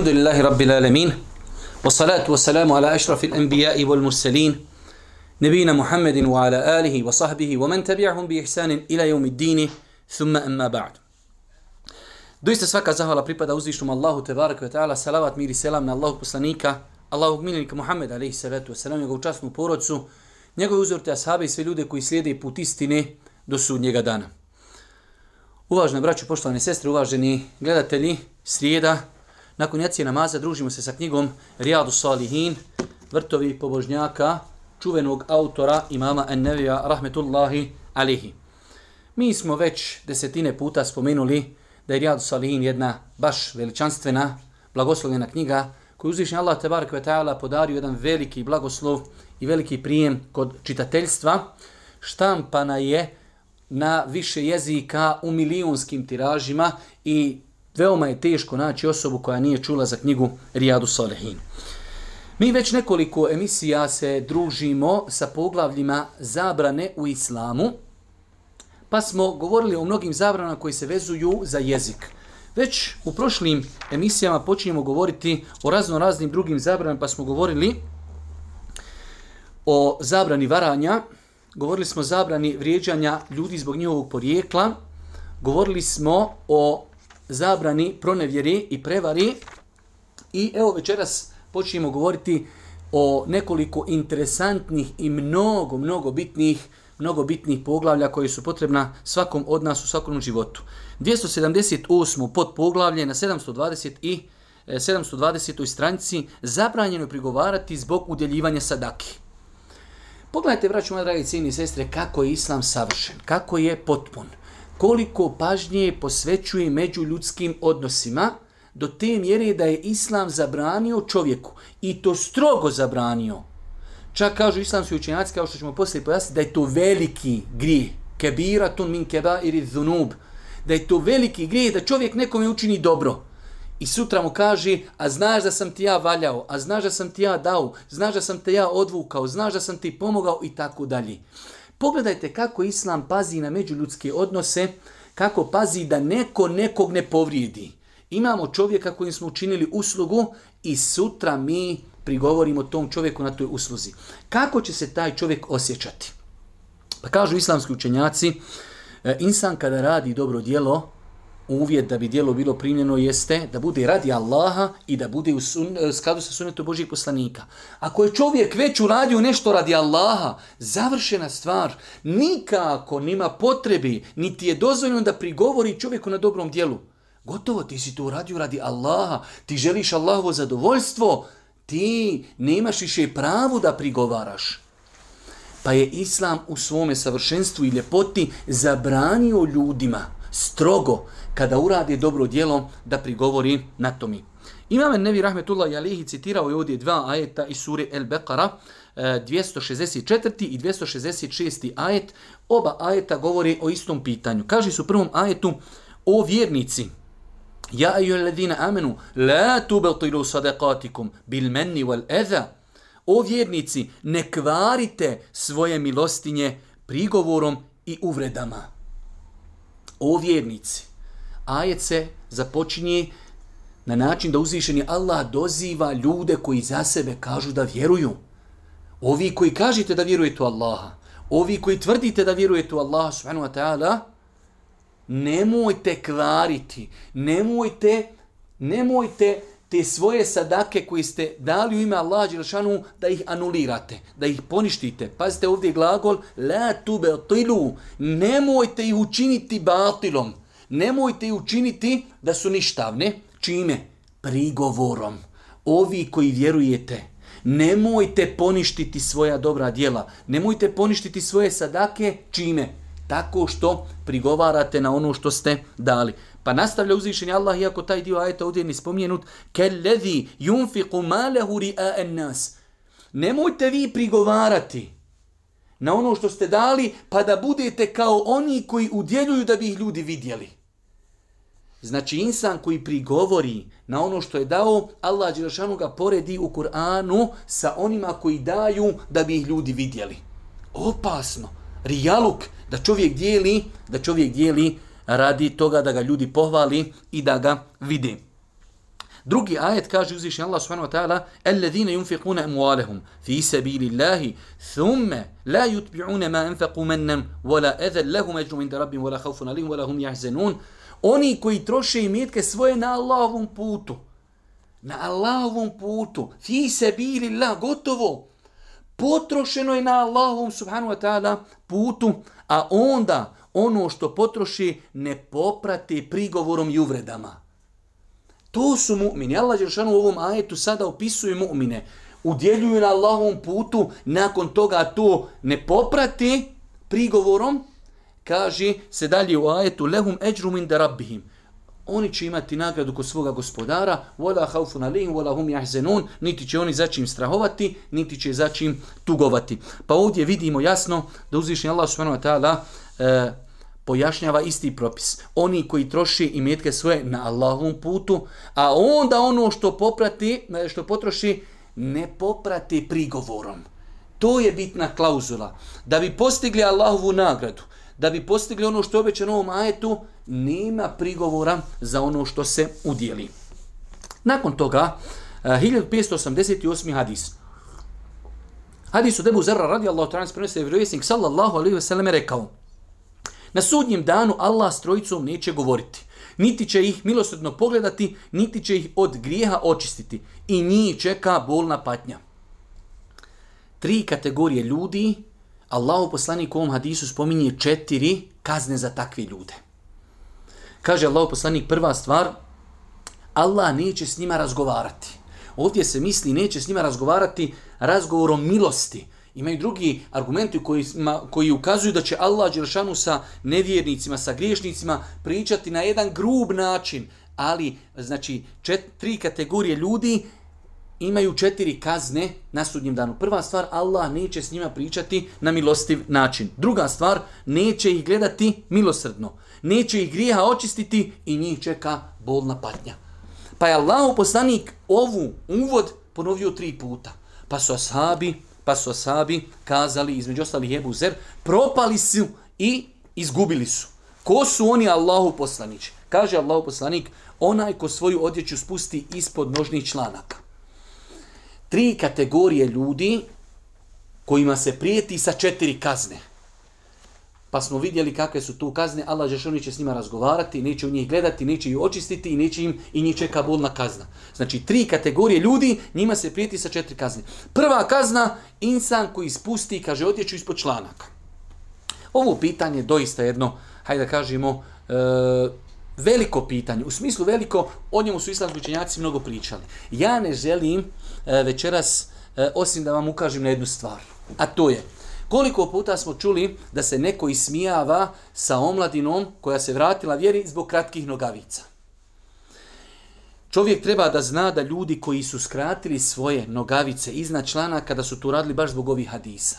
الحمد لله ala ashrafil anbiya'i wal mursalin. أشرف الأنبياء wa ala alihi wa sahbihi wa man tabi'ahum bi إلى ila الدين Thumma amma ba'd. Doista svaka zahvala pripada uzvišnom Allahu tebareku ve taala salavat miri selam na Allahu poslanika Allahu minelika Muhameda alejhi salatu ve selam njegovu časnu porodicu njegove uzorte ashabe i sve ljude koji slijede put istine do sudnjega dana Uvažene braće, poštovane sestre, uvaženi gledatelji, srijeda, nakon jacije namaza družimo se sa knjigom Rijadu Salihin, vrtovi pobožnjaka, čuvenog autora imama Ennevija, rahmetullahi alihi. Mi smo već desetine puta spomenuli da je Rijadu Salihin jedna baš veličanstvena, blagoslovljena knjiga koju uzvišnji Allah tebarak ve ta'ala podario jedan veliki blagoslov i veliki prijem kod čitateljstva. Štampana je na više jezika u milionskim tiražima i veoma je teško naći osobu koja nije čula za knjigu Rijadu Salihin. Mi već nekoliko emisija se družimo sa poglavljima zabrane u islamu, pa smo govorili o mnogim zabranama koji se vezuju za jezik. Već u prošlim emisijama počinjemo govoriti o razno raznim drugim zabranama, pa smo govorili o zabrani varanja, govorili smo o zabrani vrijeđanja ljudi zbog njihovog porijekla, govorili smo o zabrani pronevjeri i prevari i evo večeras počinjemo govoriti o nekoliko interesantnih i mnogo, mnogo bitnih mnogo bitnih poglavlja koji su potrebna svakom od nas u svakom životu. 278. pod poglavlje na 720 i e, 720. stranici zabranjeno je prigovarati zbog udjeljivanja sadaki. Pogledajte, braću moje dragi cijeni sestre, kako je islam savršen, kako je potpun, koliko pažnje posvećuje među ljudskim odnosima, do te mjere da je islam zabranio čovjeku, i to strogo zabranio, Čak kažu islamski učenjaci, kao što ćemo poslije pojasniti, da je to veliki grije. Kebira tun min keba iri zunub. Da je to veliki grije da čovjek nekome učini dobro. I sutra mu kaže, a znaš da sam ti ja valjao, a znaš da sam ti ja dao, znaš da sam te ja odvukao, znaš da sam ti pomogao i tako dalje. Pogledajte kako islam pazi na međuljudske odnose, kako pazi da neko nekog ne povrijedi. Imamo čovjeka kojim smo učinili uslugu i sutra mi prigovorimo tom čovjeku na toj usluzi. Kako će se taj čovjek osjećati? Pa kažu islamski učenjaci, e, insan kada radi dobro djelo, uvjet da bi dijelo bilo primljeno jeste da bude radi Allaha i da bude u sun, e, skladu sa sunetom Božijeg poslanika. Ako je čovjek već uradio nešto radi Allaha, završena stvar, nikako nima potrebi, niti je dozvoljeno da prigovori čovjeku na dobrom dijelu. Gotovo, ti si to uradio radi Allaha, ti želiš Allahovo zadovoljstvo, ti nemaš više pravu da prigovaraš. Pa je Islam u svome savršenstvu i ljepoti zabranio ljudima strogo kada uradi dobro djelo da prigovori na to mi. Imam Nevi Rahmetullah Jalihi citirao je ovdje dva ajeta iz sure El Beqara, 264. i 266. ajet. Oba ajeta govori o istom pitanju. Kaže su u prvom ajetu o vjernici, Ja i alladhina amanu la tubtilu sadaqatikum bil manni wal adha. O vjernici, ne kvarite svoje milostinje prigovorom i uvredama. O vjernici, ajet se započinje na način da uzvišeni Allah doziva ljude koji za sebe kažu da vjeruju. Ovi koji kažete da vjerujete u Allaha, ovi koji tvrdite da vjerujete u Allaha subhanahu wa ta'ala, nemojte kvariti, nemojte, nemojte te svoje sadake koje ste dali u ime Allaha Đelšanu da ih anulirate, da ih poništite. Pazite ovdje glagol, la tube tilu, nemojte ih učiniti batilom, nemojte ju učiniti da su ništavne, čime? Prigovorom. Ovi koji vjerujete, nemojte poništiti svoja dobra djela, nemojte poništiti svoje sadake, čime? tako što prigovarate na ono što ste dali. Pa nastavlja uzvišenje Allah, iako taj dio ajeta ovdje ni spomenut, kellezi yunfiqu malehu ri'a'an nas. Nemojte vi prigovarati na ono što ste dali, pa da budete kao oni koji udjeljuju da bi ih ljudi vidjeli. Znači, insan koji prigovori na ono što je dao, Allah Đelšanu ga poredi u Kur'anu sa onima koji daju da bi ih ljudi vidjeli. Opasno. Rijaluk da čovjek dijeli, da čovjek dijeli radi toga da ga ljudi pohvali i da ga vidi. Drugi ajet kaže uzvišenje Allah subhanahu wa ta'ala Alladhina yunfiquna amwalahum fi sabilillahi thumma la yutbi'una ma anfaqu mannan wala adhan lahum ajrun inda rabbihim wala khawfun alayhim wala hum yahzanun Oni koji troše imetke svoje na Allahovom putu na Allahovom putu fi sabilillah gotovo potrošeno je na Allahovom subhanahu wa ta'ala putu a onda ono što potroši ne poprati prigovorom i uvredama. To su mu'mini. Allah Đeršanu u ovom ajetu sada opisuje mu'mine. Udjeljuju na Allahovom putu, nakon toga to ne poprati prigovorom, kaže se dalje u ajetu lehum ejrum inda rabbihim. Oni će imati nagradu kod svoga gospodara, wala haufun alihim, wala hum jahzenun, niti će oni začim strahovati, niti će začim tugovati. Pa ovdje vidimo jasno da uzvišnji Allah subhanahu wa ta'ala e, pojašnjava isti propis. Oni koji troši imetke svoje na Allahovom putu, a onda ono što poprati, e, što potroši, ne poprati prigovorom. To je bitna klauzula. Da bi postigli Allahovu nagradu, da bi postigli ono što je obećano ovom ajetu, nema prigovora za ono što se udjeli. Nakon toga, eh, 1588. Hadis. Hadis u debu Zerra radi Allah, prenese vjerovjesnik sallallahu alaihi ve selleme rekao, Na sudnjem danu Allah s trojicom neće govoriti. Niti će ih milosredno pogledati, niti će ih od grijeha očistiti. I njih čeka bolna patnja. Tri kategorije ljudi, Allahu poslanik u ovom hadisu spominje četiri kazne za takve ljude. Kaže Allahu poslanik prva stvar, Allah neće s njima razgovarati. Ovdje se misli neće s njima razgovarati razgovorom milosti, Imaju drugi argumenti koji, ma, koji ukazuju da će Allah Đelšanu sa nevjernicima, sa griješnicima pričati na jedan grub način, ali znači čet, tri kategorije ljudi imaju četiri kazne na sudnjem danu. Prva stvar, Allah neće s njima pričati na milostiv način. Druga stvar, neće ih gledati milosrdno. Neće ih grijeha očistiti i njih čeka bolna patnja. Pa je Allah poslanik ovu uvod ponovio tri puta. Pa su ashabi pa su ashabi kazali, između ostalih Ebu Zer, propali su i izgubili su. Ko su oni Allahu poslanić? Kaže Allahu poslanik, onaj ko svoju odjeću spusti ispod nožnih članaka. Tri kategorije ljudi kojima se prijeti sa četiri kazne pa smo vidjeli kakve su tu kazne, Allah Žešoni će s njima razgovarati, neće u njih gledati, neće ih očistiti i neće im i njih čeka bolna kazna. Znači, tri kategorije ljudi, njima se prijeti sa četiri kazne. Prva kazna, insan koji spusti, kaže, otječu ispod članaka. Ovo pitanje doista jedno, hajde da kažemo, e, veliko pitanje. U smislu veliko, o njemu su islamski učenjaci mnogo pričali. Ja ne želim e, večeras, e, osim da vam ukažem na jednu stvar. A to je, Koliko puta smo čuli da se neko ismijava sa omladinom koja se vratila vjeri zbog kratkih nogavica. Čovjek treba da zna da ljudi koji su skratili svoje nogavice iznad člana kada su to radili baš zbog ovih hadisa.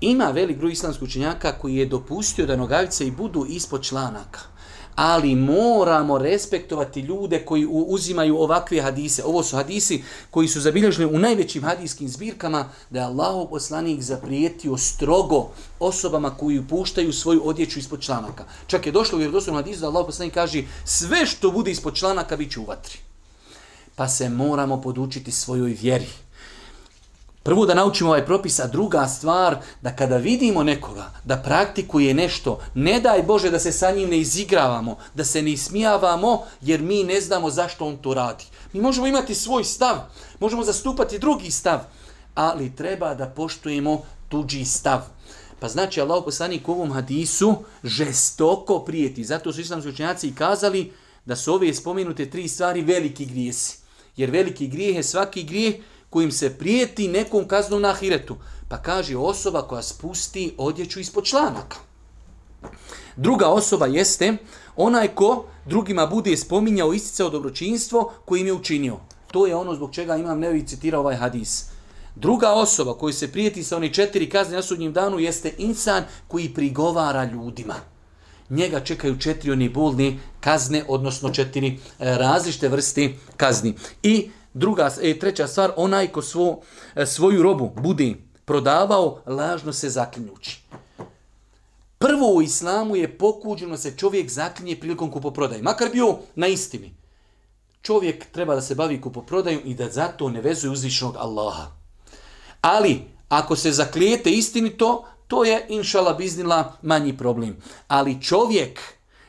Ima velik broj islamskih učenjaka koji je dopustio da nogavice i budu ispod članaka ali moramo respektovati ljude koji uzimaju ovakve hadise. Ovo su hadisi koji su zabilježili u najvećim hadijskim zbirkama da je Allahov poslanik zaprijetio strogo osobama koji puštaju svoju odjeću ispod članaka. Čak je došlo u vjerodostojnom hadisu da Allahov poslanik kaže sve što bude ispod članaka bit će u vatri. Pa se moramo podučiti svojoj vjeri. Prvo da naučimo ovaj propis, a druga stvar, da kada vidimo nekoga da praktikuje nešto, ne daj Bože da se sa njim ne izigravamo, da se ne ismijavamo, jer mi ne znamo zašto on to radi. Mi možemo imati svoj stav, možemo zastupati drugi stav, ali treba da poštujemo tuđi stav. Pa znači Allah poslanik u ovom hadisu žestoko prijeti. Zato su islamski učenjaci i kazali da su ove spomenute tri stvari veliki grijesi. Jer veliki grijeh je svaki grijeh kojim se prijeti nekom kaznom na ahiretu. Pa kaže osoba koja spusti odjeću ispod članaka. Druga osoba jeste onaj ko drugima bude spominjao isticao dobročinstvo kojim je učinio. To je ono zbog čega imam nevi citirao ovaj hadis. Druga osoba koju se prijeti sa oni četiri kazne na sudnjem danu jeste insan koji prigovara ljudima. Njega čekaju četiri oni bolne kazne, odnosno četiri e, različite vrste kazni. I Druga, e, treća stvar, onaj ko svo, e, svoju robu bude prodavao, lažno se zaklinjući. Prvo u islamu je pokuđeno se čovjek zaklinje prilikom kupoprodaje. Makar bio na istini. čovjek treba da se bavi kupoprodajom i da zato ne vezuje uzvišnog Allaha. Ali, ako se zaklijete istinito, to je, inšala biznila, manji problem. Ali čovjek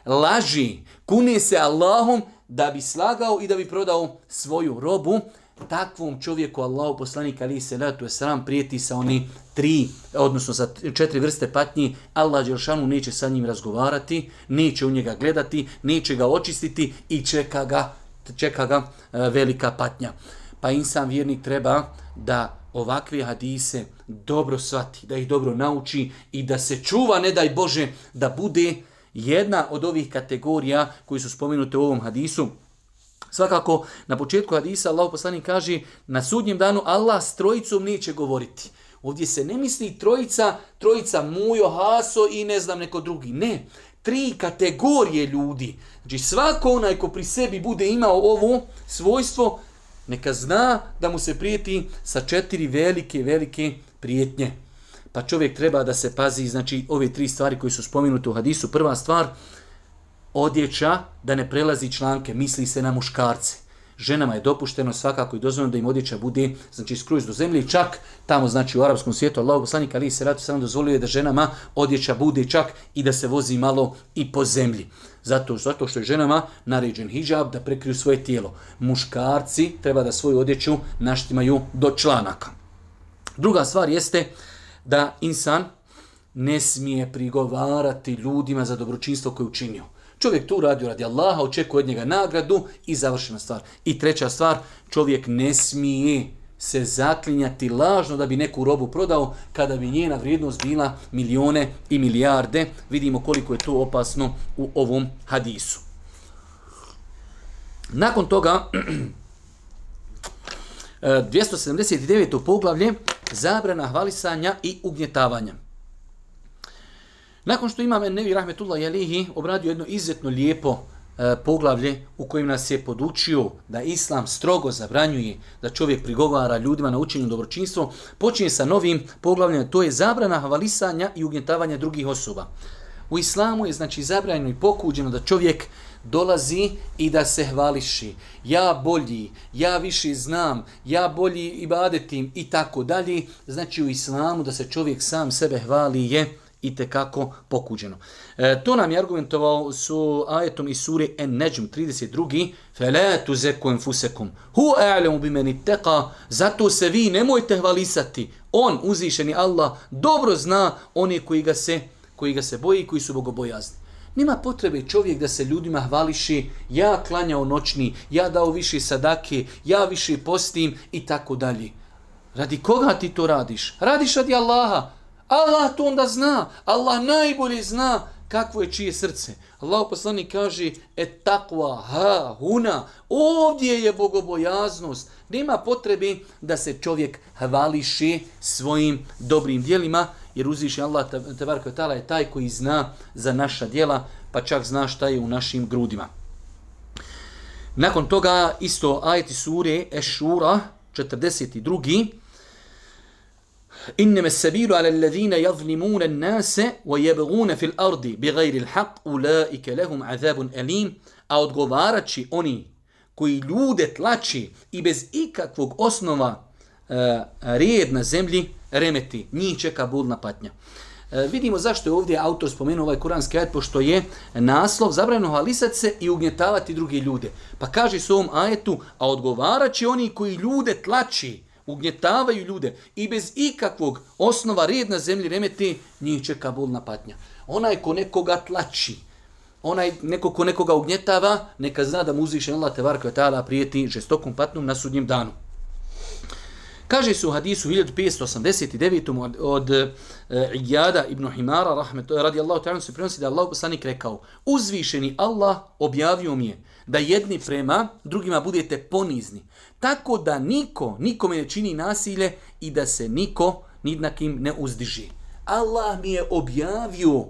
laži, kune se Allahom da bi slagao i da bi prodao svoju robu, takvom čovjeku Allah poslanik ali se letu je sram prijeti sa oni tri, odnosno sa četiri vrste patnji, Allah Đelšanu neće sa njim razgovarati, neće u njega gledati, neće ga očistiti i čeka ga, čeka ga e, velika patnja. Pa insan vjernik treba da ovakve hadise dobro svati, da ih dobro nauči i da se čuva, ne daj Bože, da bude jedna od ovih kategorija koji su spomenute u ovom hadisu, Svakako, na početku hadisa Allah poslanik kaže na sudnjem danu Allah s trojicom neće govoriti. Ovdje se ne misli trojica, trojica Mujo, Haso i ne znam neko drugi. Ne, tri kategorije ljudi. Znači svako onaj ko pri sebi bude imao ovo svojstvo, neka zna da mu se prijeti sa četiri velike, velike prijetnje. Pa čovjek treba da se pazi, znači ove tri stvari koje su spomenute u hadisu. Prva stvar, odjeća da ne prelazi članke, misli se na muškarce. Ženama je dopušteno svakako i dozvoljeno da im odjeća bude znači skroz do zemlje čak tamo znači u arapskom svijetu Allah poslanik ali se ratu samo dozvolio da ženama odjeća bude čak i da se vozi malo i po zemlji. Zato, zato što je ženama naređen hijab da prekriju svoje tijelo. Muškarci treba da svoju odjeću naštimaju do članaka. Druga stvar jeste da insan ne smije prigovarati ljudima za dobročinstvo koje učinio. Čovjek tu radi radi Allaha, očekuje od njega nagradu i završena stvar. I treća stvar, čovjek ne smije se zaklinjati lažno da bi neku robu prodao kada bi njena vrijednost bila milione i milijarde. Vidimo koliko je to opasno u ovom hadisu. Nakon toga, e, 279. poglavlje, zabrana hvalisanja i ugnjetavanja. Nakon što imam Nevi Rahmetullah Jalihi obradio jedno izuzetno lijepo e, poglavlje u kojem nas je podučio da Islam strogo zabranjuje da čovjek prigovara ljudima na učenju dobročinstvo, počinje sa novim poglavljem, to je zabrana hvalisanja i ugnjetavanja drugih osoba. U Islamu je znači zabranjeno i pokuđeno da čovjek dolazi i da se hvališi. Ja bolji, ja više znam, ja bolji ibadetim i tako dalje. Znači u islamu da se čovjek sam sebe hvali je i te kako pokuđeno. E, to nam je argumentovao su ajetom iz sure En-Najm 32. Fela tuzeku enfusekum. Hu a'lamu bimen ittaqa. Zato se vi nemojte hvalisati. On uzišeni Allah dobro zna one koji ga se koji ga se boji i koji su bogobojazni. Nima potrebe čovjek da se ljudima hvališi, ja klanjao noćni, ja dao više sadake, ja više postim i tako dalje. Radi koga ti to radiš? Radiš radi Allaha. Allah to onda zna. Allah najbolje zna kakvo je čije srce. Allah poslanik kaže, et takva, ha, huna, ovdje je bogobojaznost. Nema potrebe da se čovjek hvališi svojim dobrim dijelima, jer uzviše Allah, tebarka tala, je taj koji zna za naša dijela, pa čak zna šta je u našim grudima. Nakon toga isto ajeti sure Ešura, 42. إنما السبيل على الذين يظلمون الناس ويبغون في الأرض بغير الحق أولئك لهم عذاب أليم a odgovaraći oni koji ljude tlači i bez ikakvog osnova uh, red na zemlji remeti, njih čeka budna patnja. E, vidimo zašto je ovdje autor spomenuo ovaj kuranski ajet, pošto je naslov zabranjeno hvalisati se i ugnjetavati druge ljude. Pa kaže se ovom ajetu, a odgovaraći oni koji ljude tlači, ugnjetavaju ljude i bez ikakvog osnova red na zemlji remeti, njih čeka bolna patnja. Onaj ko nekoga tlači, onaj neko ko nekoga ugnjetava, neka zna da mu uzviše Allah te je ta'ala prijeti žestokom patnom na sudnjem danu. Kaže se u hadisu 1589. od, od e, Ijada ibn Himara rahmetu, radijallahu ta'ala se prenosi da Allah poslanik rekao uzvišeni Allah objavio mi je da jedni prema drugima budete ponizni. Tako da niko, nikome ne čini nasilje i da se niko nidnakim ne uzdiži. Allah mi je objavio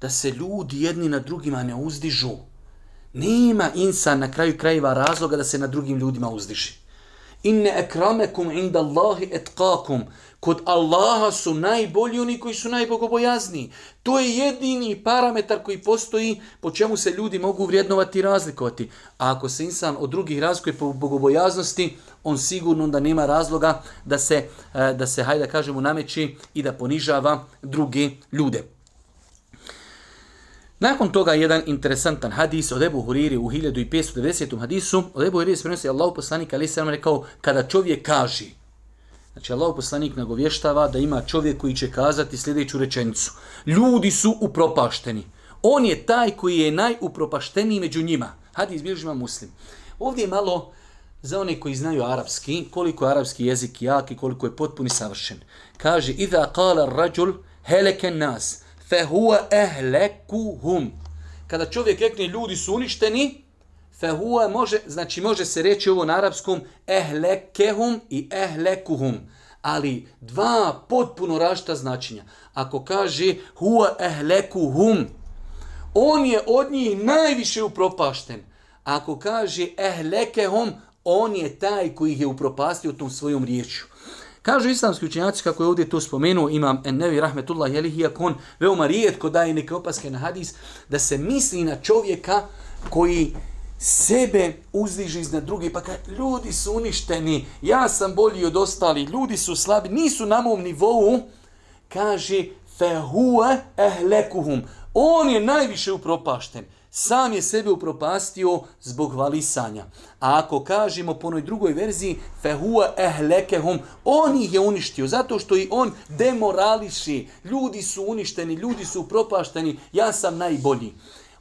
da se ljudi jedni na drugima ne uzdižu. Nema insan na kraju krajeva razloga da se na drugim ljudima uzdiži. Inne ekramekum inda Allahi etkakum. Kod Allaha su najbolji oni koji su najbogobojazni. To je jedini parametar koji postoji po čemu se ljudi mogu vrijednovati i razlikovati. A ako se insan od drugih razlikuje po bogobojaznosti, on sigurno da nema razloga da se, eh, da se hajde kažemo, nameći i da ponižava druge ljude. Nakon toga jedan interesantan hadis od Ebu Huriri u 1590. hadisu. Od Ebu Huriri se prenosi Allahu poslanik ali sam rekao kada čovjek kaže Znači Allah poslanik nagovještava da ima čovjek koji će kazati sljedeću rečenicu. Ljudi su upropašteni. On je taj koji je najupropašteniji među njima. Hadis bilježi muslim. Ovdje je malo za one koji znaju arapski, koliko je arapski jezik jak i koliko je potpuni savršen. Kaže, idha kala rađul heleken nas, fehuwa ehlekuhum. Kada čovjek rekne ljudi su uništeni, fehuwa može, znači može se reći ovo na arapskom ehlekehum i ehlekuhum. Ali dva potpuno rašta značenja. Ako kaže huwa ehlekuhum, on je od njih najviše upropašten. Ako kaže ehlekehum, on je taj koji ih je upropastio tom svojom riječju. Kažu islamski učenjaci, kako je ovdje to spomenuo, imam Ennevi Rahmetullah Jelih, iako on veoma rijetko daje neke opaske na hadis, da se misli na čovjeka koji sebe uzdiže iznad drugi, pa kaže, ljudi su uništeni, ja sam bolji od ostali, ljudi su slabi, nisu na mom nivou, kaže, fehue ehlekuhum, on je najviše upropašten sam je sebe upropastio zbog valisanja. A ako kažemo po onoj drugoj verziji, fehua ehlekehum, on ih je uništio, zato što i on demorališi, ljudi su uništeni, ljudi su upropašteni, ja sam najbolji.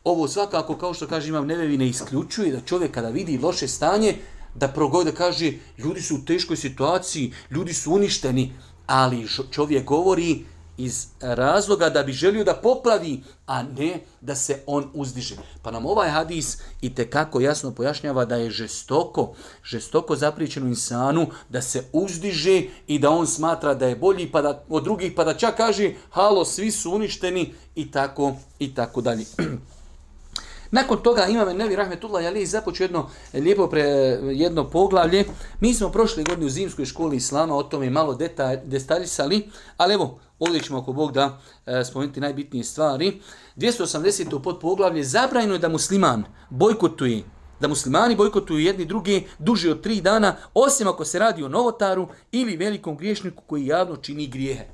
Ovo svakako, kao što kaže imam nevevi, ne isključuje da čovjek kada vidi loše stanje, da progoj da kaže, ljudi su u teškoj situaciji, ljudi su uništeni, ali čovjek govori, iz razloga da bi želio da popravi, a ne da se on uzdiže. Pa nam ovaj hadis i te kako jasno pojašnjava da je žestoko, žestoko zapričeno insanu da se uzdiže i da on smatra da je bolji pa da, od drugih, pa da čak kaže halo, svi su uništeni i tako i tako dalje. Nakon toga imame Nevi Rahmetullah Jali započeo jedno lijepo pre, jedno poglavlje. Mi smo prošle godine u zimskoj školi Islama o tome malo detalj, detaljisali, ali evo, ovdje ćemo ako Bog da e, spomenuti najbitnije stvari. 280. pod poglavlje zabrajno je da musliman bojkotuje da muslimani bojkotuju jedni drugi duže od tri dana, osim ako se radi o novotaru ili velikom griješniku koji javno čini grijehe.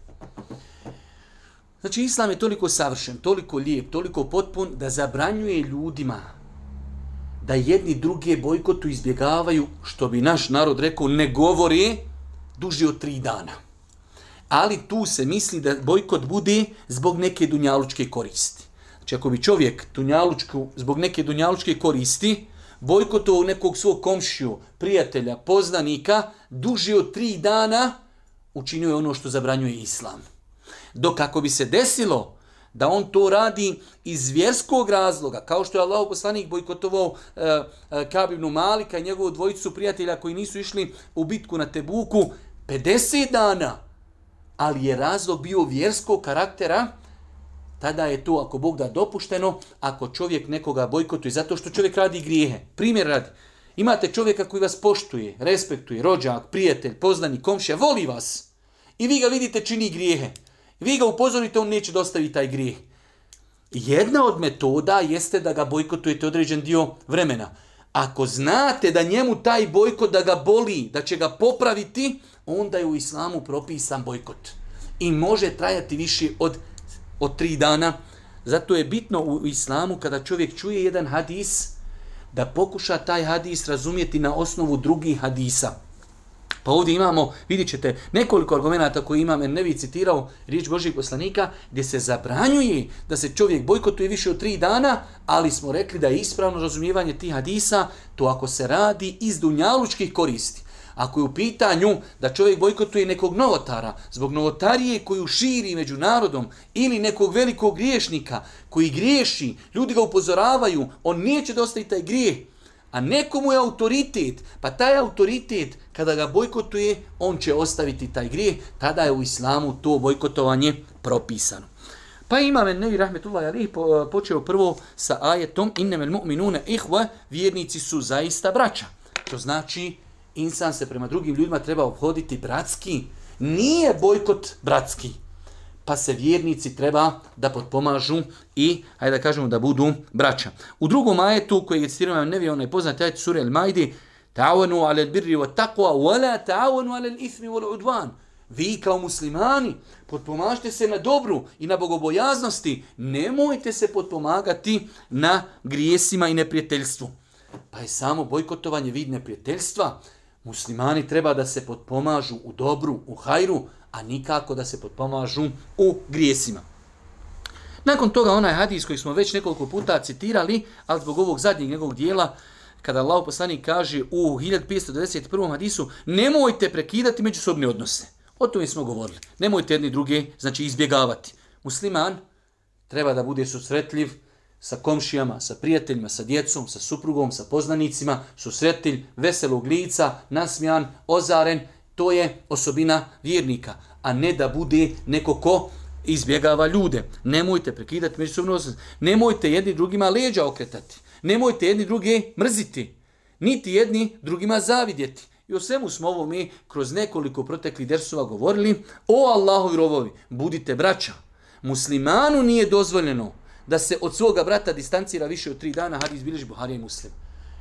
Znači, islam je toliko savršen, toliko lijep, toliko potpun, da zabranjuje ljudima da jedni druge bojkotu izbjegavaju, što bi naš narod rekao, ne govori duže od tri dana. Ali tu se misli da bojkot bude zbog neke dunjalučke koristi. Znači, ako bi čovjek dunjalučku, zbog neke dunjalučke koristi, bojkotovao nekog svog komšiju, prijatelja, poznanika, duže od tri dana, učinio je ono što zabranjuje islam. Dok ako bi se desilo da on to radi iz vjerskog razloga, kao što je Allah poslanik bojkotovao e, e, Kabibnu Malika i njegovu dvojicu prijatelja koji nisu išli u bitku na Tebuku 50 dana, ali je razlog bio vjerskog karaktera, tada je to, ako Bog da dopušteno, ako čovjek nekoga bojkotuje, zato što čovjek radi grijehe. Primjer radi, imate čovjeka koji vas poštuje, respektuje, rođak, prijatelj, poznani, komšija, voli vas i vi ga vidite čini grijehe. Vi ga upozorite, on neće dostaviti taj grijeh. Jedna od metoda jeste da ga bojkotujete određen dio vremena. Ako znate da njemu taj bojkot da ga boli, da će ga popraviti, onda je u islamu propisan bojkot. I može trajati više od, od tri dana. Zato je bitno u islamu kada čovjek čuje jedan hadis, da pokuša taj hadis razumjeti na osnovu drugih hadisa. Pa ovdje imamo, vidjet ćete, nekoliko argumenta koji imam, jer ne bi citirao riječ Božih poslanika, gdje se zabranjuje da se čovjek bojkotuje više od tri dana, ali smo rekli da je ispravno razumijevanje tih hadisa, to ako se radi iz dunjalučkih koristi. Ako je u pitanju da čovjek bojkotuje nekog novotara zbog novotarije koju širi među narodom ili nekog velikog griješnika koji griješi, ljudi ga upozoravaju, on neće dostaviti taj grijeh, a nekomu je autoritet, pa taj autoritet, kada ga bojkotuje, on će ostaviti taj grijeh, tada je u islamu to bojkotovanje propisano. Pa ima men nevi rahmetullahi Alihi počeo prvo sa ajetom innemel mu'minune ihva, vjernici su zaista braća. To znači insan se prema drugim ljudima treba obhoditi bratski. Nije bojkot bratski. Pa se vjernici treba da potpomažu i, hajde da kažemo, da budu braća. U drugom ajetu koji je citirano nevi onaj poznat ajet sura El-Majdi, ta'awanu alel birri wa taqwa wa la ta'awanu alel ithmi wal udwan. Vi kao muslimani potpomažite se na dobru i na bogobojaznosti. Nemojte se potpomagati na grijesima i neprijateljstvu. Pa je samo bojkotovanje vid neprijateljstva. Muslimani treba da se potpomažu u dobru, u hajru, a nikako da se potpomažu u grijesima. Nakon toga onaj hadis koji smo već nekoliko puta citirali, ali zbog ovog zadnjeg njegovog dijela, kada Allah poslanik kaže u 1591. hadisu, nemojte prekidati međusobne odnose. O tome smo govorili. Nemojte jedni druge, znači izbjegavati. Musliman treba da bude susretljiv sa komšijama, sa prijateljima, sa djecom, sa suprugom, sa poznanicima, susretilj, veselog lica, nasmijan, ozaren, to je osobina vjernika, a ne da bude neko ko izbjegava ljude. Nemojte prekidati međusobno Nemojte jedni drugima leđa okretati. Nemojte jedni druge mrziti. Niti jedni drugima zavidjeti. I o svemu smo ovo mi kroz nekoliko proteklih dersova govorili. O Allahovi rovovi, budite braća. Muslimanu nije dozvoljeno da se od svoga brata distancira više od tri dana, hadis bilježi Buharija i Muslim.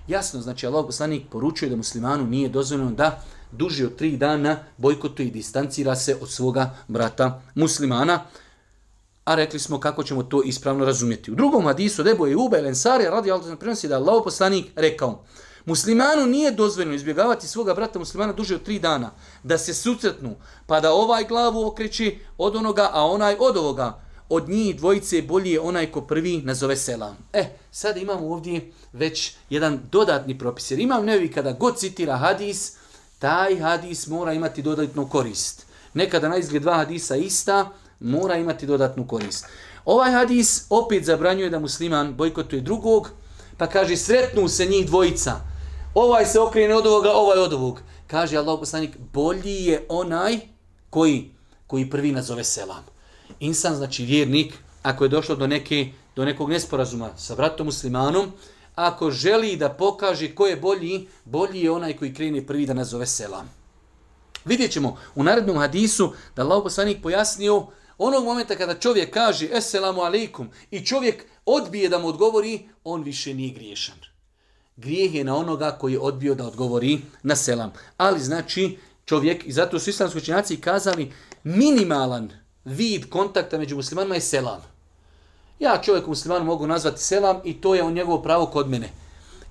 Jasno, znači Allah poslanik poručuje da muslimanu nije dozvoljeno da duži od tri dana bojkotuje i distancira se od svoga brata muslimana. A rekli smo kako ćemo to ispravno razumjeti. U drugom hadisu Debo je Uba Elensari radi Allah prenosi da Allah poslanik rekao Muslimanu nije dozvoljeno izbjegavati svoga brata muslimana duže od tri dana, da se sucretnu, pa da ovaj glavu okreći od onoga, a onaj od ovoga. Od njih dvojice bolji je onaj ko prvi nazove selam. E, sad imamo ovdje već jedan dodatni propis. Jer imam nevi kada god citira hadis, taj hadis mora imati dodatnu korist. Nekada na izgled dva hadisa ista, mora imati dodatnu korist. Ovaj hadis opet zabranjuje da musliman bojkotuje drugog, pa kaže sretnu se njih dvojica, ovaj se okrene od ovoga, ovaj od ovog. Kaže Allah poslanik, bolji je onaj koji, koji prvi nazove selam. Insan, znači vjernik, ako je došlo do, neke, do nekog nesporazuma sa bratom muslimanom, ako želi da pokaže ko je bolji, bolji je onaj koji krene prvi da nazove selam. Vidjet ćemo u narednom hadisu da Allah poslanik pojasnio onog momenta kada čovjek kaže Esselamu alaikum i čovjek odbije da mu odgovori, on više nije griješan grijeh je na onoga koji je odbio da odgovori na selam. Ali znači čovjek, i zato su islamski učenjaci kazali, minimalan vid kontakta među muslimanima je selam. Ja čovjek musliman mogu nazvati selam i to je on njegovo pravo kod mene.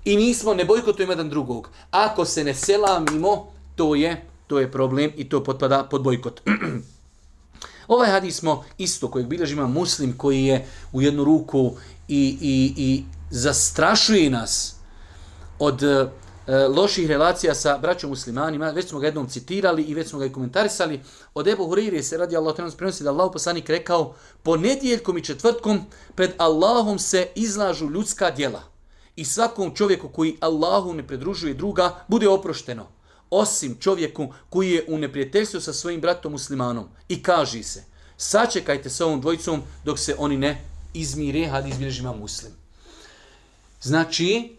I nismo, ne bojkotujemo jedan drugog. Ako se ne selamimo, to je, to je problem i to potpada pod bojkot. ovaj hadis smo isto kojeg bilježima muslim koji je u jednu ruku i, i, i zastrašuje nas od e, loših relacija sa braćom muslimanima, već smo ga jednom citirali i već smo ga i komentarisali, od Ebu Hurire se radi Allah trenutak prenosi da Allah poslanik rekao, ponedjeljkom i četvrtkom pred Allahom se izlažu ljudska djela i svakom čovjeku koji Allahu ne predružuje druga bude oprošteno, osim čovjeku koji je u neprijateljstvu sa svojim bratom muslimanom i kaže se, sačekajte sa ovom dvojicom dok se oni ne izmire, had izbilježima muslim. Znači,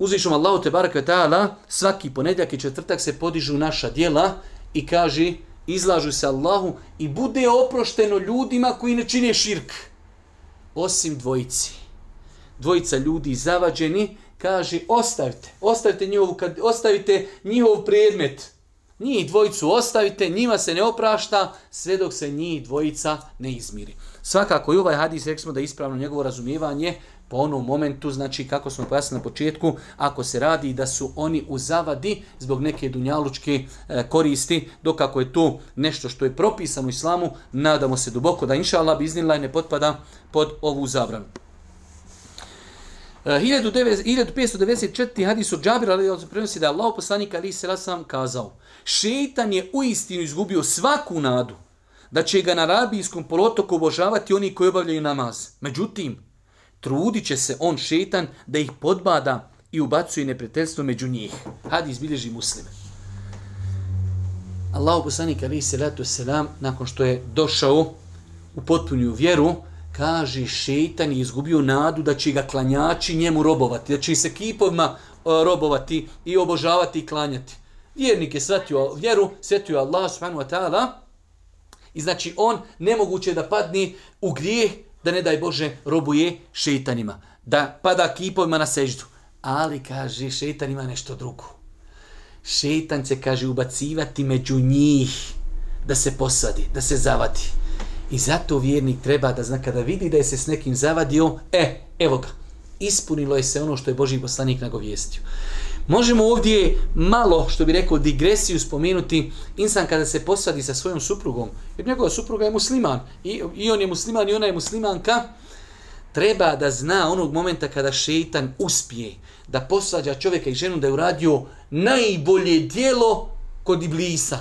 Uzvišom Allahu te baraka ta'ala, svaki ponedjak i četvrtak se podižu naša dijela i kaže, izlažu se Allahu i bude oprošteno ljudima koji ne čine širk. Osim dvojici. Dvojica ljudi zavađeni, kaže, ostavite, ostavite, njihovu, kad, ostavite njihov predmet. Njih dvojicu ostavite, njima se ne oprašta, sve dok se njih dvojica ne izmiri. Svakako i ovaj hadis, rekli smo da je ispravno njegovo razumijevanje, po onom momentu, znači kako smo pojasnili na početku, ako se radi da su oni u zavadi zbog neke dunjalučke e, koristi, dok ako je to nešto što je propisano u islamu, nadamo se duboko da inša Allah biznila ne potpada pod ovu zabranu. E, 1594. hadis od Džabira, ali se prenosi da je Allah poslanik Ali Selasam kazao, šeitan je u istinu izgubio svaku nadu da će ga na arabijskom polotoku obožavati oni koji obavljaju namaz. Međutim, trudit će se on šetan da ih podbada i ubacuje neprijateljstvo među njih. Hadis bilježi muslime. Allahu poslanik alaihi salatu selam nakon što je došao u potpunju vjeru, kaže šeitan je izgubio nadu da će ga klanjači njemu robovati, da će se kipovima e, robovati i obožavati i klanjati. Vjernik je svetio vjeru, svetio Allah subhanahu wa ta'ala i znači on nemoguće da padne u grijeh da ne daj Bože robuje šeitanima, da pada kipovima na seždu. Ali kaže šeitan ima nešto drugo. Šeitan će kaže ubacivati među njih da se posadi, da se zavadi. I zato vjernik treba da zna kada vidi da je se s nekim zavadio, e, evo ga, ispunilo je se ono što je Boži poslanik nagovijestio. Možemo ovdje malo, što bi rekao, digresiju spomenuti insan kada se posadi sa svojom suprugom, jer njegova supruga je musliman, i, i on je musliman i ona je muslimanka, treba da zna onog momenta kada šeitan uspije da posađa čovjeka i ženu da je uradio najbolje dijelo kod iblisa.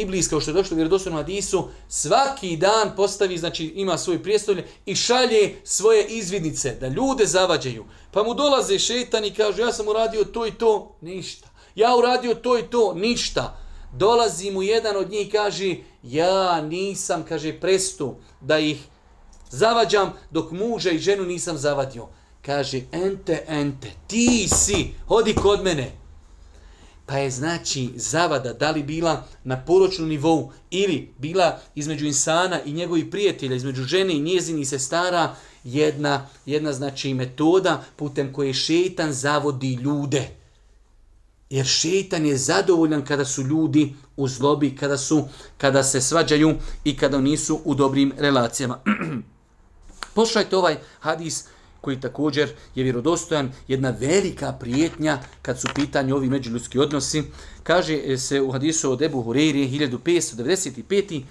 Iblis, kao što je došlo u vjerodostojnom Hadisu, svaki dan postavi, znači ima svoj prijestolje i šalje svoje izvidnice da ljude zavađaju. Pa mu dolaze šetan i kažu ja sam uradio to i to, ništa. Ja uradio to i to, ništa. Dolazi mu jedan od njih i kaže ja nisam, kaže prestu da ih zavađam dok muža i ženu nisam zavadio. Kaže ente, ente, ti si, hodi kod mene. Pa je znači zavada da li bila na poročnom nivou ili bila između insana i njegovih prijatelja, između žene i njezini se stara jedna, jedna znači metoda putem koje šeitan zavodi ljude. Jer šeitan je zadovoljan kada su ljudi u zlobi, kada su kada se svađaju i kada nisu u dobrim relacijama. Poslušajte ovaj hadis koji također je vjerodostojan, jedna velika prijetnja kad su pitanje ovi međuljudski odnosi. Kaže se u hadisu od Ebu Hureyri 1595.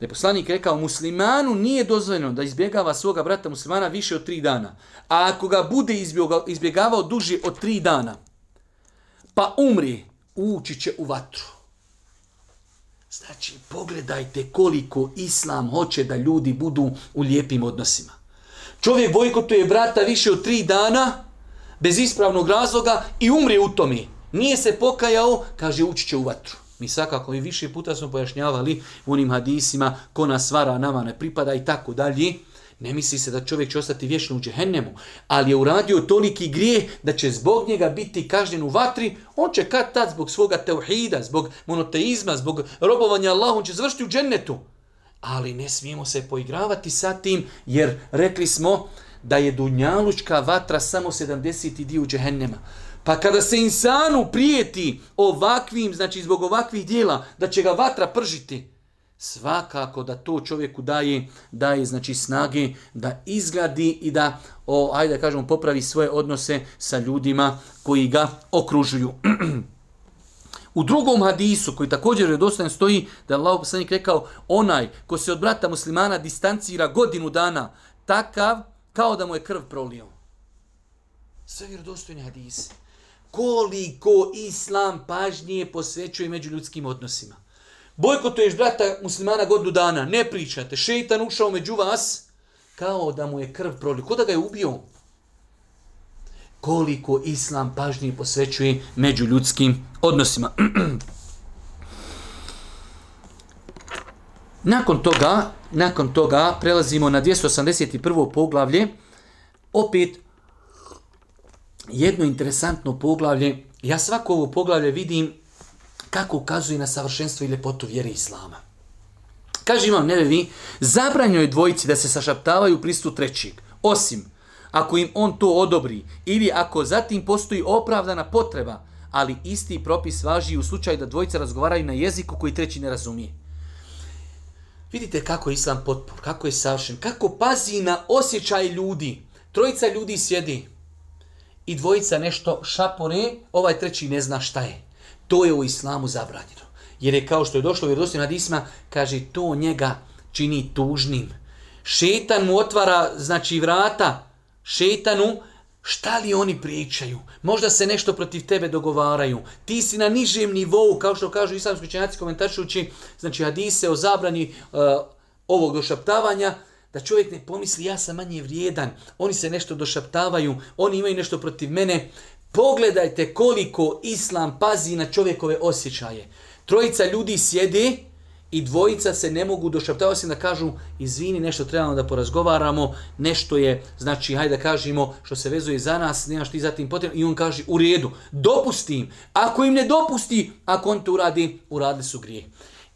da je poslanik rekao muslimanu nije dozvoljeno da izbjegava svoga brata muslimana više od tri dana. A ako ga bude izbjegavao duže od tri dana, pa umri, ući će u vatru. Znači, pogledajte koliko islam hoće da ljudi budu u lijepim odnosima. Čovjek bojkotuje brata više od tri dana, bez ispravnog razloga i umri u tome. Nije se pokajao, kaže ući će u vatru. Mi svakako i više puta smo pojašnjavali u onim hadisima ko nas vara, nama ne pripada i tako dalje. Ne misli se da čovjek će ostati vječno u džehennemu, ali je uradio toliki grije da će zbog njega biti kažnjen u vatri, on će kad tad zbog svoga teuhida, zbog monoteizma, zbog robovanja Allahu, on će završiti u džennetu ali ne smijemo se poigravati sa tim, jer rekli smo da je dunjalučka vatra samo 70. dio džehennema. Pa kada se insanu prijeti ovakvim, znači zbog ovakvih dijela, da će ga vatra pržiti, svakako da to čovjeku daje, daje znači snage da izgradi i da, o, ajde da kažemo, popravi svoje odnose sa ljudima koji ga okružuju. U drugom hadisu, koji također je dostan, stoji da je Allah poslanik rekao, onaj ko se od brata muslimana distancira godinu dana, takav kao da mu je krv prolio. Sve vjerodostojni hadise. Koliko islam pažnije posvećuje među ljudskim odnosima. Bojkotuješ brata muslimana godinu dana, ne pričate, šeitan ušao među vas, kao da mu je krv prolio. Ko da ga je ubio? Koliko islam pažnje posvećuje među ljudskim odnosima. nakon toga, nakon toga prelazimo na 281. poglavlje. Opet jedno interesantno poglavlje. Ja svako ovo poglavlje vidim kako ukazuje na savršenstvo i lepotu vjere Islama. Kaže imam nevevi, zabranjoj dvojici da se sašaptavaju pristu trećeg, osim ako im on to odobri ili ako zatim postoji opravdana potreba, ali isti propis važi u slučaju da dvojica razgovaraju na jeziku koji treći ne razumije. Vidite kako je islam potpor, kako je savršen, kako pazi na osjećaj ljudi. Trojica ljudi sjedi i dvojica nešto šapore, ovaj treći ne zna šta je. To je u islamu zabranjeno. Jer je kao što je došlo u vjerodostojnim hadisma, kaže to njega čini tužnim. Šetan mu otvara znači vrata šetanu, šta li oni pričaju? Možda se nešto protiv tebe dogovaraju. Ti si na nižem nivou, kao što kažu islamski učenjaci komentaršući, znači hadise o zabrani uh, ovog došaptavanja, da čovjek ne pomisli ja sam manje vrijedan, oni se nešto došaptavaju, oni imaju nešto protiv mene. Pogledajte koliko islam pazi na čovjekove osjećaje. Trojica ljudi sjede i dvojica se ne mogu došaptavati se da kažu izvini, nešto trebamo da porazgovaramo, nešto je, znači, hajde da kažemo što se vezuje za nas, nemaš ti zatim potrebno i on kaže u redu, dopusti im. Ako im ne dopusti, ako on to uradi, uradili su grije.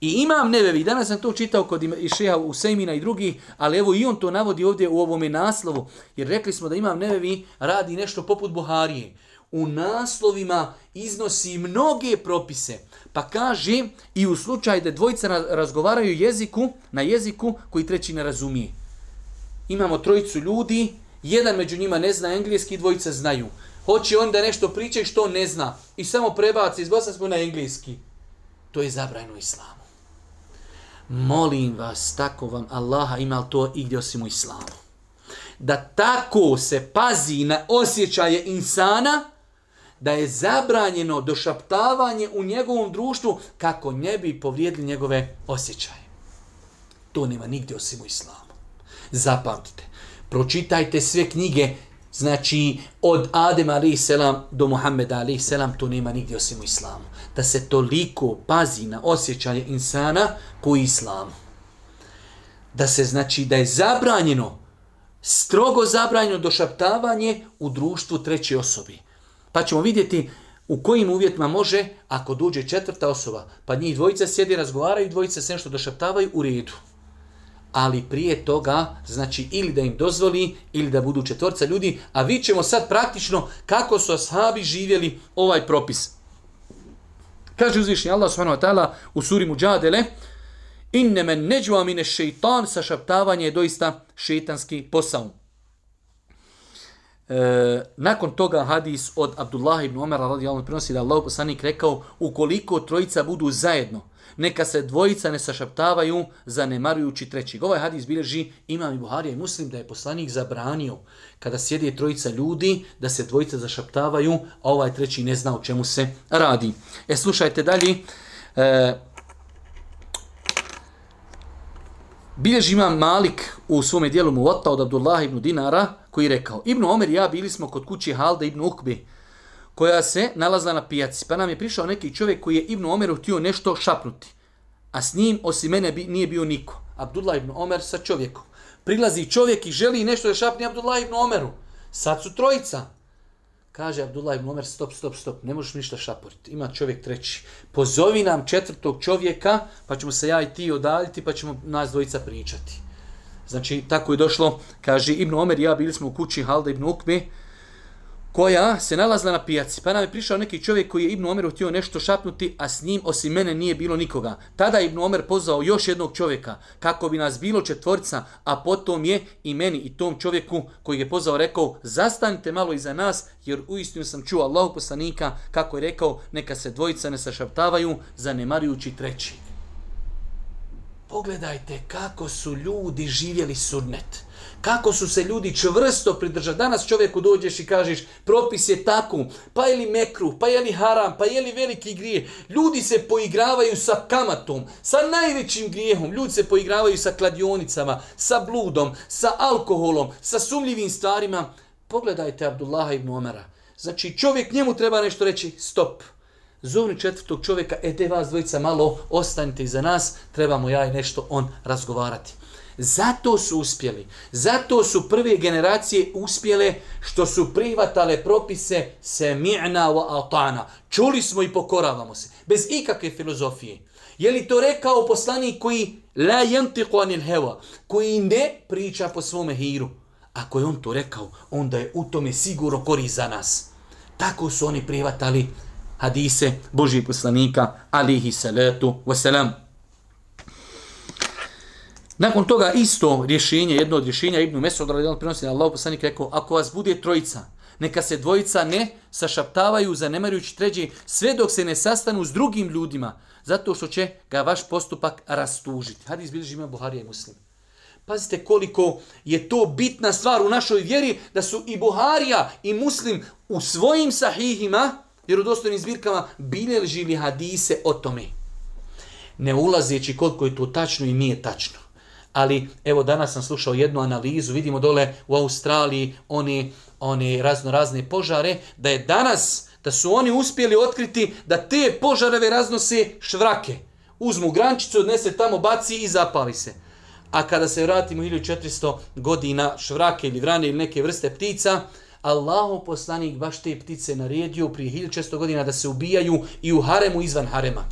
I imam nevevi, danas sam to čitao kod Išeha Usejmina i drugih, ali evo i on to navodi ovdje u ovome naslovu, jer rekli smo da imam nevevi radi nešto poput Buharije. U naslovima iznosi mnoge propise, pa kaže i u slučaju da dvojica razgovaraju jeziku, na jeziku koji treći ne razumije. Imamo trojicu ljudi, jedan među njima ne zna engleski, dvojica znaju. Hoće on da nešto priča što ne zna i samo prebaci iz bosanskog na engleski. To je zabrajno islamu. Molim vas, tako vam Allaha ima to i gdje osim u islamu. Da tako se pazi na osjećaje insana, da je zabranjeno došaptavanje u njegovom društvu kako ne bi povrijedili njegove osjećaje. To nema nigdje osim u islamu. Zapamtite, pročitajte sve knjige, znači od Adem a.s. do Muhammeda a.s. to nema nigdje osim u islamu da se toliko pazi na osjećanje insana koji islam. Da se znači da je zabranjeno, strogo zabranjeno došaptavanje u društvu treće osobi. Pa ćemo vidjeti u kojim uvjetima može ako dođe četvrta osoba, pa njih dvojica sjedi, razgovaraju, dvojica se nešto došaptavaju u redu. Ali prije toga, znači ili da im dozvoli, ili da budu četvorca ljudi, a vi ćemo sad praktično kako su ashabi živjeli ovaj propis. Kaže uzvišnji Allah subhanahu wa ta'ala u suri Mujadele, inne men neđua mine šeitan, sašaptavanje je doista šeitanski posao. E, nakon toga hadis od Abdullah ibn Umara radijalno prenosi da Allah poslanik rekao ukoliko trojica budu zajedno, neka se dvojica ne sašaptavaju zanemarujući trećeg. Ovaj hadis bilježi imam i Buharija i muslim da je poslanik zabranio kada sjedi trojica ljudi da se dvojica zašaptavaju, a ovaj treći ne zna o čemu se radi. E slušajte dalje. E, bilježi imam Malik u svome dijelu Muwatta od Abdullah ibn Dinara koji rekao Ibn Omer i ja bili smo kod kući Halda ibn Ukbi koja se nalazila na pijaci. Pa nam je prišao neki čovjek koji je Ibn Omeru htio nešto šapnuti. A s njim, osim mene, bi, nije bio niko. Abdullah ibn Omer sa čovjekom. Prilazi čovjek i želi nešto da šapni Abdullah ibn Omeru. Sad su trojica. Kaže Abdullah ibn Omer, stop, stop, stop, ne možeš ništa šaporiti. Ima čovjek treći. Pozovi nam četvrtog čovjeka, pa ćemo se ja i ti odaljiti, pa ćemo nas dvojica pričati. Znači, tako je došlo, kaže Ibn Omer, ja bili smo u kući Halda ibn Ukme, koja se nalazila na pijaci. Pa nam je prišao neki čovjek koji je Ibn Omeru htio nešto šapnuti, a s njim osim mene nije bilo nikoga. Tada je Ibn Omer pozvao još jednog čovjeka, kako bi nas bilo četvorca, a potom je i meni i tom čovjeku koji je pozvao rekao, zastanite malo iza nas, jer uistinu sam čuo Allahu poslanika, kako je rekao, neka se dvojica ne sašaptavaju, zanemarujući treći. Pogledajte kako su ljudi živjeli sunnet. Kako su se ljudi čvrsto pridržali. Danas čovjeku dođeš i kažeš propis je tako, pa je li mekru, pa je li haram, pa je li veliki grije. Ljudi se poigravaju sa kamatom, sa najvećim grijehom. Ljudi se poigravaju sa kladionicama, sa bludom, sa alkoholom, sa sumljivim stvarima. Pogledajte Abdullaha ibn Omara. Znači čovjek njemu treba nešto reći, stop. Zovni četvrtog čovjeka, e te vas dvojica malo, ostanite iza nas, trebamo ja i nešto on razgovarati. Zato su uspjeli. Zato su prve generacije uspjele što su prihvatale propise semi'na wa atana. Čuli smo i pokoravamo se. Bez ikakve filozofije. Je li to rekao poslanik koji la yantiqu anil hewa, koji ne priča po svome hiru? Ako je on to rekao, onda je u tome sigurno kori za nas. Tako su oni prihvatali hadise Božih poslanika, alihi salatu wasalam. Nakon toga isto rješenje, jedno od rješenja Ibnu Mesud radijalno prenosi na Allah poslanik rekao, ako vas bude trojica, neka se dvojica ne sašaptavaju zanemarujući tređe sve dok se ne sastanu s drugim ljudima, zato što će ga vaš postupak rastužiti. Hadis bilježi ima Buharija i Muslim. Pazite koliko je to bitna stvar u našoj vjeri da su i Buharija i Muslim u svojim sahihima, vjerodostojnim zbirkama, bilježili hadise o tome. Ne ulazeći koliko je to tačno i nije tačno ali evo danas sam slušao jednu analizu, vidimo dole u Australiji one, one razno razne požare, da je danas, da su oni uspjeli otkriti da te požareve raznose švrake. uzmu grančicu, odnese tamo, baci i zapali se. A kada se vratimo 1400 godina švrake ili vrane ili neke vrste ptica, Allahu poslanik baš te ptice naredio prije 1600 godina da se ubijaju i u haremu izvan harema.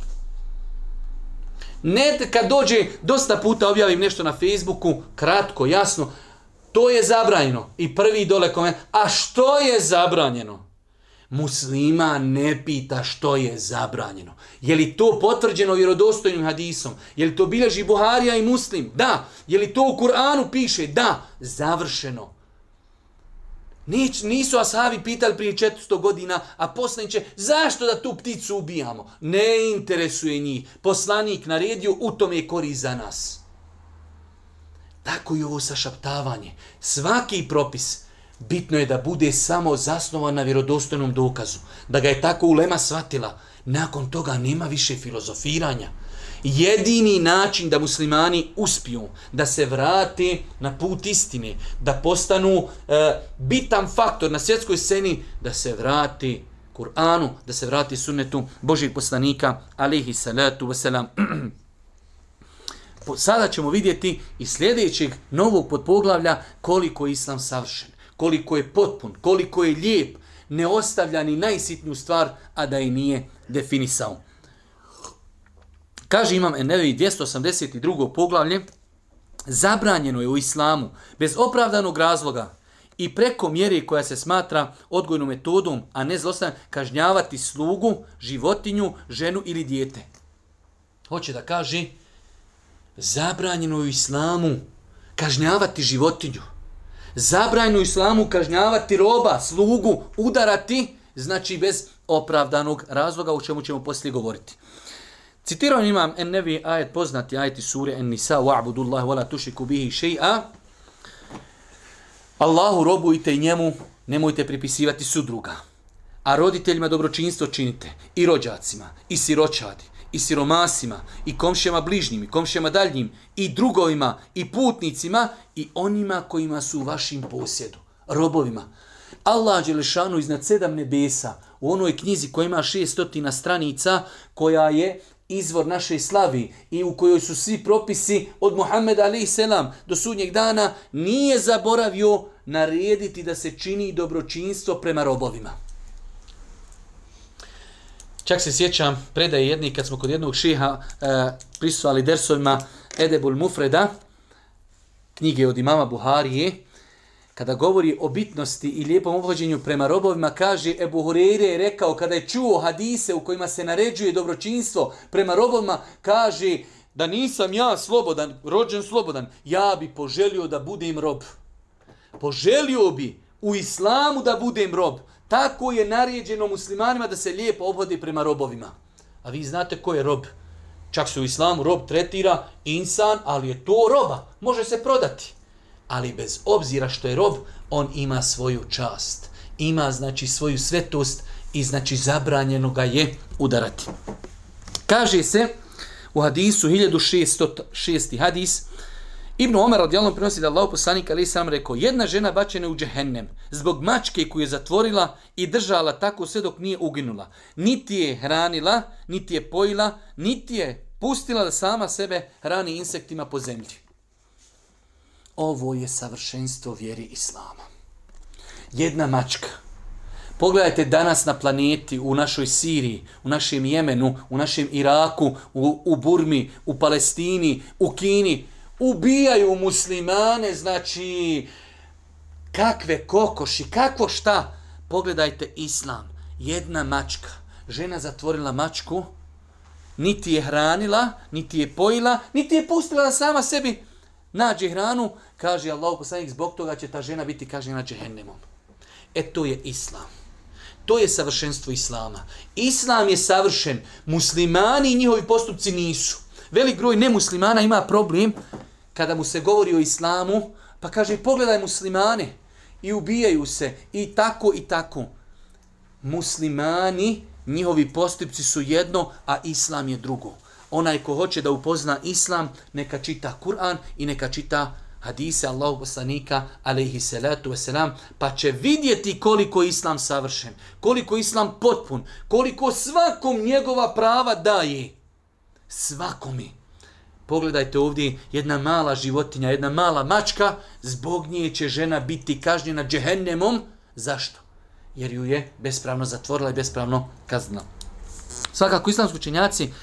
Ne kad dođe, dosta puta objavim nešto na Facebooku, kratko, jasno, to je zabranjeno. I prvi dole koment, a što je zabranjeno? Muslima ne pita što je zabranjeno. Je li to potvrđeno vjerodostojnim hadisom? Je li to bilježi Buharija i Muslim? Da. Je li to u Kur'anu piše? Da. Završeno. Nič, nisu asavi pitali prije 400 godina, a poslaniće, zašto da tu pticu ubijamo? Ne interesuje njih. Poslanik naredio, u tom je kori za nas. Tako i ovo sašaptavanje. Svaki propis, bitno je da bude samo zasnovan na vjerodostojnom dokazu. Da ga je tako ulema shvatila. Nakon toga nema više filozofiranja jedini način da muslimani uspiju da se vrate na put istine, da postanu e, bitan faktor na svjetskoj sceni, da se vrati Kur'anu, da se vrati sunnetu Božih poslanika, alihi salatu wasalam. Sada ćemo vidjeti i sljedećeg novog podpoglavlja koliko je Islam savršen, koliko je potpun, koliko je lijep, ne ostavlja ni najsitniju stvar, a da i nije definisao. Kaže imam Enevi 282. poglavlje, zabranjeno je u islamu, bez opravdanog razloga i preko mjere koja se smatra odgojnom metodom, a ne zlostan, kažnjavati slugu, životinju, ženu ili dijete. Hoće da kaže, zabranjeno je u islamu kažnjavati životinju. Zabranjeno u islamu kažnjavati roba, slugu, udarati, znači bez opravdanog razloga, o čemu ćemo poslije govoriti. Citirao imam en nevi ajet poznati ajeti sure en nisa wa'budu Allah wa la tušiku bihi še'a. Allahu robujte i njemu nemojte pripisivati sudruga. A roditeljima dobročinstvo činite i rođacima i siročadi i siromasima i komšijama bližnjim i komšijama daljnjim i drugovima i putnicima i onima kojima su u vašim posjedu. Robovima. Allah Đelešanu iznad sedam nebesa u onoj knjizi koja ima šestotina stranica koja je izvor naše slavi i u kojoj su svi propisi od Muhammeda alaih selam do sudnjeg dana, nije zaboravio narediti da se čini dobročinstvo prema robovima. Čak se sjećam predaje jedni kad smo kod jednog šiha e, eh, prisutovali dersovima Edebul Mufreda, knjige od imama Buharije, kada govori o bitnosti i lijepom obhođenju prema robovima, kaže Ebu Hureyre je rekao, kada je čuo hadise u kojima se naređuje dobročinstvo prema robovima, kaže da nisam ja slobodan, rođen slobodan, ja bi poželio da budem rob. Poželio bi u islamu da budem rob. Tako je naređeno muslimanima da se lijepo obhodi prema robovima. A vi znate ko je rob? Čak se u islamu rob tretira insan, ali je to roba. Može se prodati ali bez obzira što je rob, on ima svoju čast. Ima, znači, svoju svetost i, znači, zabranjeno ga je udarati. Kaže se u hadisu 1606. hadis, Ibn Omer radijalno prenosi da Allah poslanik ali sam rekao, jedna žena bačena u džehennem zbog mačke koju je zatvorila i držala tako sve dok nije uginula. Niti je hranila, niti je pojila, niti je pustila da sama sebe hrani insektima po zemlji. Ovo je savršenstvo vjeri Islama. Jedna mačka. Pogledajte danas na planeti, u našoj Siriji, u našem Jemenu, u našem Iraku, u, u Burmi, u Palestini, u Kini. Ubijaju muslimane, znači, kakve kokoši, kakvo šta. Pogledajte Islam. Jedna mačka. Žena zatvorila mačku, niti je hranila, niti je pojila, niti je pustila sama sebi nađe hranu, kaže Allah poslanik, zbog toga će ta žena biti kažnjena džehennemom. E to je islam. To je savršenstvo islama. Islam je savršen. Muslimani i njihovi postupci nisu. Velik broj nemuslimana ima problem kada mu se govori o islamu, pa kaže pogledaj muslimane i ubijaju se i tako i tako. Muslimani, njihovi postupci su jedno, a islam je drugo onaj ko hoće da upozna islam, neka čita Kur'an i neka čita hadise Allahu poslanika alaihi salatu vesselam pa će vidjeti koliko je islam savršen koliko je islam potpun koliko svakom njegova prava daje svakome. Pogledajte ovdje jedna mala životinja, jedna mala mačka, zbog nje će žena biti kažnjena džehennemom. Zašto? Jer ju je bespravno zatvorila i bespravno kaznila. Svakako islamski učenjaci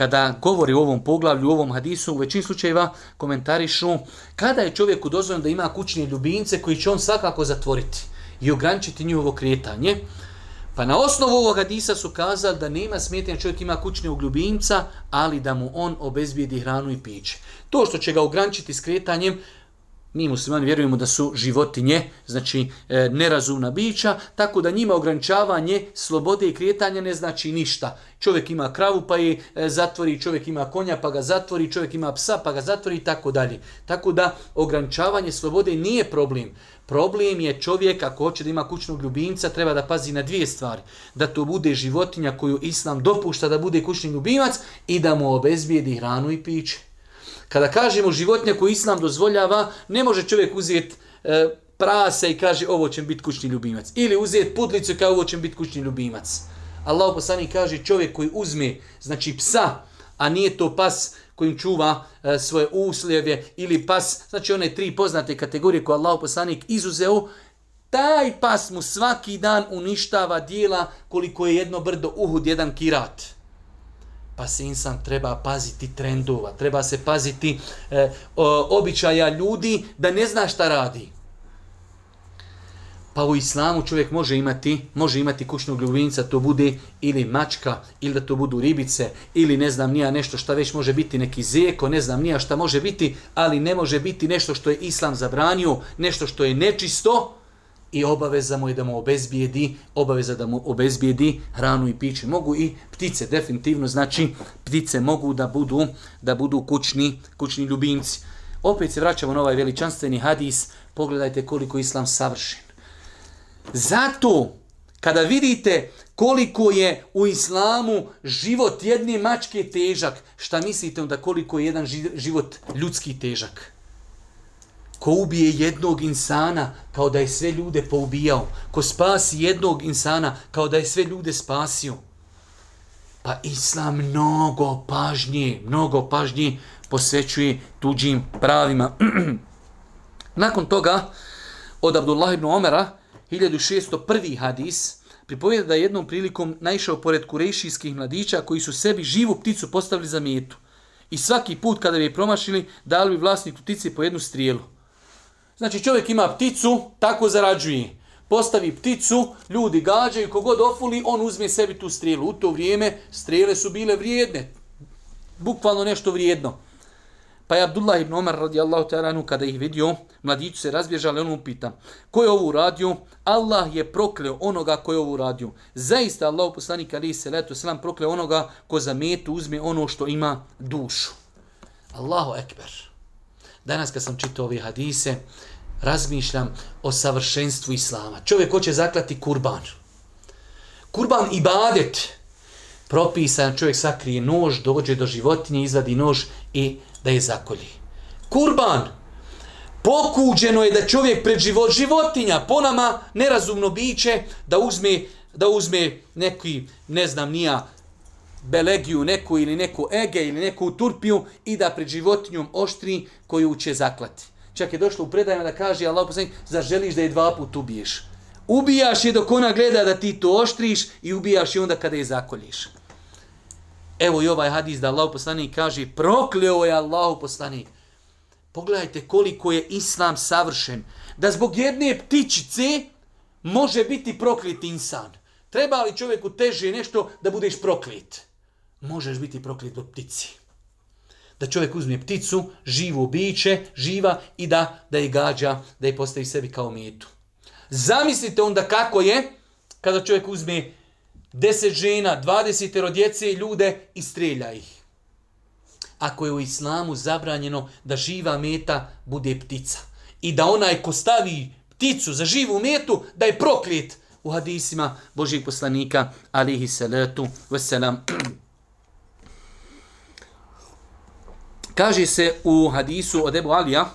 kada govori o ovom poglavlju, u ovom hadisu, u većini slučajeva komentarišu kada je čovjeku dozvoljeno da ima kućne ljubimce koji će on svakako zatvoriti i ograničiti njihovo kretanje. Pa na osnovu ovog hadisa su kazali da nema smetnja čovjek ima kućnog ljubimca, ali da mu on obezbijedi hranu i piće. To što će ga ograničiti s kretanjem, mi muslimani vjerujemo da su životinje, znači e, nerazumna bića, tako da njima ograničavanje slobode i kretanja ne znači ništa. Čovjek ima kravu pa je e, zatvori, čovjek ima konja pa ga zatvori, čovjek ima psa pa ga zatvori i tako dalje. Tako da ograničavanje slobode nije problem. Problem je čovjek ako hoće da ima kućnog ljubimca treba da pazi na dvije stvari. Da to bude životinja koju islam dopušta da bude kućni ljubimac i da mu obezbijedi hranu i piće. Kada kažemo životinja koju islam dozvoljava, ne može čovjek uzeti e, prase i kaže ovo će biti kućni ljubimac. Ili uzeti pudlicu i kaže ovo će biti kućni ljubimac. Allah poslani kaže čovjek koji uzme znači psa, a nije to pas kojim čuva e, svoje uslijevje ili pas, znači one tri poznate kategorije koje Allah poslanik izuzeo, taj pas mu svaki dan uništava dijela koliko je jedno brdo uhud, jedan kirat pa se insan treba paziti trendova, treba se paziti e, o, običaja ljudi da ne zna šta radi. Pa u islamu čovjek može imati, može imati kućnog ljubimca, to bude ili mačka, ili da to budu ribice, ili ne znam nija nešto šta već može biti neki zeko, ne znam nija šta može biti, ali ne može biti nešto što je islam zabranio, nešto što je nečisto, i obaveza mu je da mu obezbijedi, obaveza da mu obezbijedi hranu i piće. Mogu i ptice, definitivno, znači ptice mogu da budu da budu kućni, kućni ljubimci. Opet se vraćamo na ovaj veličanstveni hadis, pogledajte koliko je islam savršen. Zato, kada vidite koliko je u islamu život jedne mačke težak, šta mislite onda koliko je jedan život ljudski težak? Ko ubije jednog insana kao da je sve ljude poubijao, ko spasi jednog insana kao da je sve ljude spasio. Pa islam mnogo pažnje, mnogo pažnje posvećuje tuđim pravima. Nakon toga, od Abdullah ibn Omera, 1601. hadis, pripovijeda da je jednom prilikom naišao pored kurejšijskih mladića koji su sebi živu pticu postavili za metu. I svaki put kada bi je promašili, dali bi vlasniku ptice po jednu strijelu. Znači čovjek ima pticu, tako zarađuje. Postavi pticu, ljudi gađaju, kogod ofuli, on uzme sebi tu strelu. U to vrijeme strele su bile vrijedne. Bukvalno nešto vrijedno. Pa je Abdullah ibn Omar radijallahu ta'ala kada ih vidio, mladiću se razbježali, on mu pita, ko je ovo uradio? Allah je prokleo onoga ko je ovo uradio. Zaista Allah poslanik ali se letu selam prokleo onoga ko za metu uzme ono što ima dušu. Allahu ekber. Danas kad sam čitao ove hadise, razmišljam o savršenstvu islama. Čovjek hoće zaklati kurban. Kurban ibadet. Propisan čovjek sakrije nož, dođe do životinje, izvadi nož i da je zakolji. Kurban. Pokuđeno je da čovjek pred život životinja, po nama nerazumno biće, da uzme, da uzme neki, ne znam, nija belegiju neku ili neku ege ili neku turpiju i da pred životinjom oštri koju će zaklati. Čak je došlo u predajama da kaže Allah poslanik, zar želiš da je dva put ubiješ? Ubijaš je dok ona gleda da ti to oštriš i ubijaš je onda kada je zakoljiš. Evo i ovaj hadis da Allah poslanik kaže, prokleo je Allah poslanik. Pogledajte koliko je islam savršen. Da zbog jedne ptičice može biti proklit insan. Treba li čovjeku teže nešto da budeš proklit? Možeš biti proklet od ptici da čovjek uzme pticu, živo biće, živa i da da je gađa, da je postavi sebi kao metu. Zamislite onda kako je kada čovjek uzme 10 žena, 20 djece i ljude i strelja ih. Ako je u islamu zabranjeno da živa meta bude ptica i da onaj ko stavi pticu za živu metu, da je proklet u hadisima Božih poslanika, alihi salatu wasalam. Kaže se u hadisu od Ebu Alija,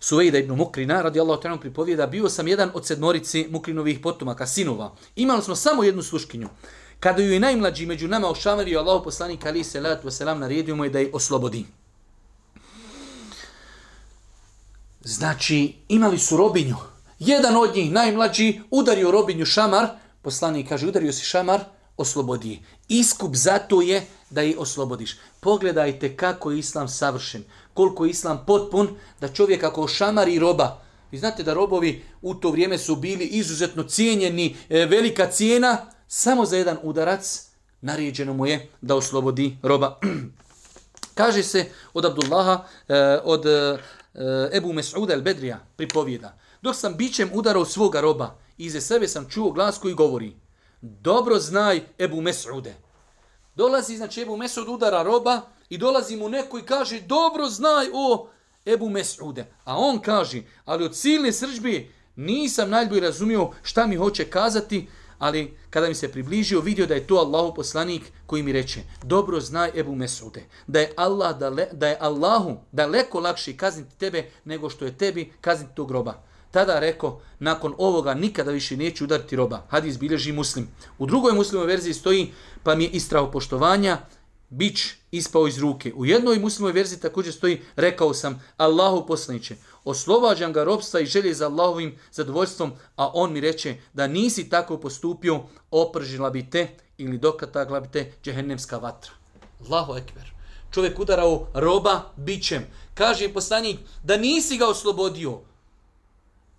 Suvejda ibn Mukrina, radi Allah trenom pripovijeda, bio sam jedan od sedmorici Mukrinovih potomaka, sinova. Imali smo samo jednu sluškinju. Kada ju je najmlađi među nama ošamario Allah poslanik ali se latu wasalam naredio mu je da je oslobodi. Znači, imali su robinju. Jedan od njih, najmlađi, udario robinju šamar. Poslanik kaže, udario si šamar, oslobodi Iskup za to je da ih oslobodiš. Pogledajte kako je islam savršen, koliko je islam potpun, da čovjek ako šamari roba, vi znate da robovi u to vrijeme su bili izuzetno cijenjeni, e, velika cijena, samo za jedan udarac naređeno mu je da oslobodi roba. Kaže se od Abdullaha, e, od e, e Ebu Mes'uda el-Bedrija, pripovjeda. Dok sam bićem udarao svoga roba, ize sebe sam čuo glas koji govori, dobro znaj Ebu Mes'ude. Dolazi, znači Ebu Mes'ud udara roba i dolazi mu neko i kaže, dobro znaj o Ebu Mes'ude. A on kaže, ali od silne sržbe nisam najbolje razumio šta mi hoće kazati, ali kada mi se približio, vidio da je to Allahu poslanik koji mi reče, dobro znaj Ebu Mesude, da je, Allah dale, da je Allahu daleko lakši kazniti tebe nego što je tebi kazniti tog groba Tada rekao, nakon ovoga nikada više neću udariti roba. Hadis bilježi muslim. U drugoj muslimoj verziji stoji, pa mi je istrao poštovanja, bić ispao iz ruke. U jednoj muslimoj verziji također stoji, rekao sam, Allahu poslaniće, oslobađam ga robstva i želje za Allahovim zadovoljstvom, a on mi reče da nisi tako postupio, opržila bi te ili dokatagla bi te džehennemska vatra. Allahu ekber. Čovjek udarao roba bićem. Kaže poslanik da nisi ga oslobodio.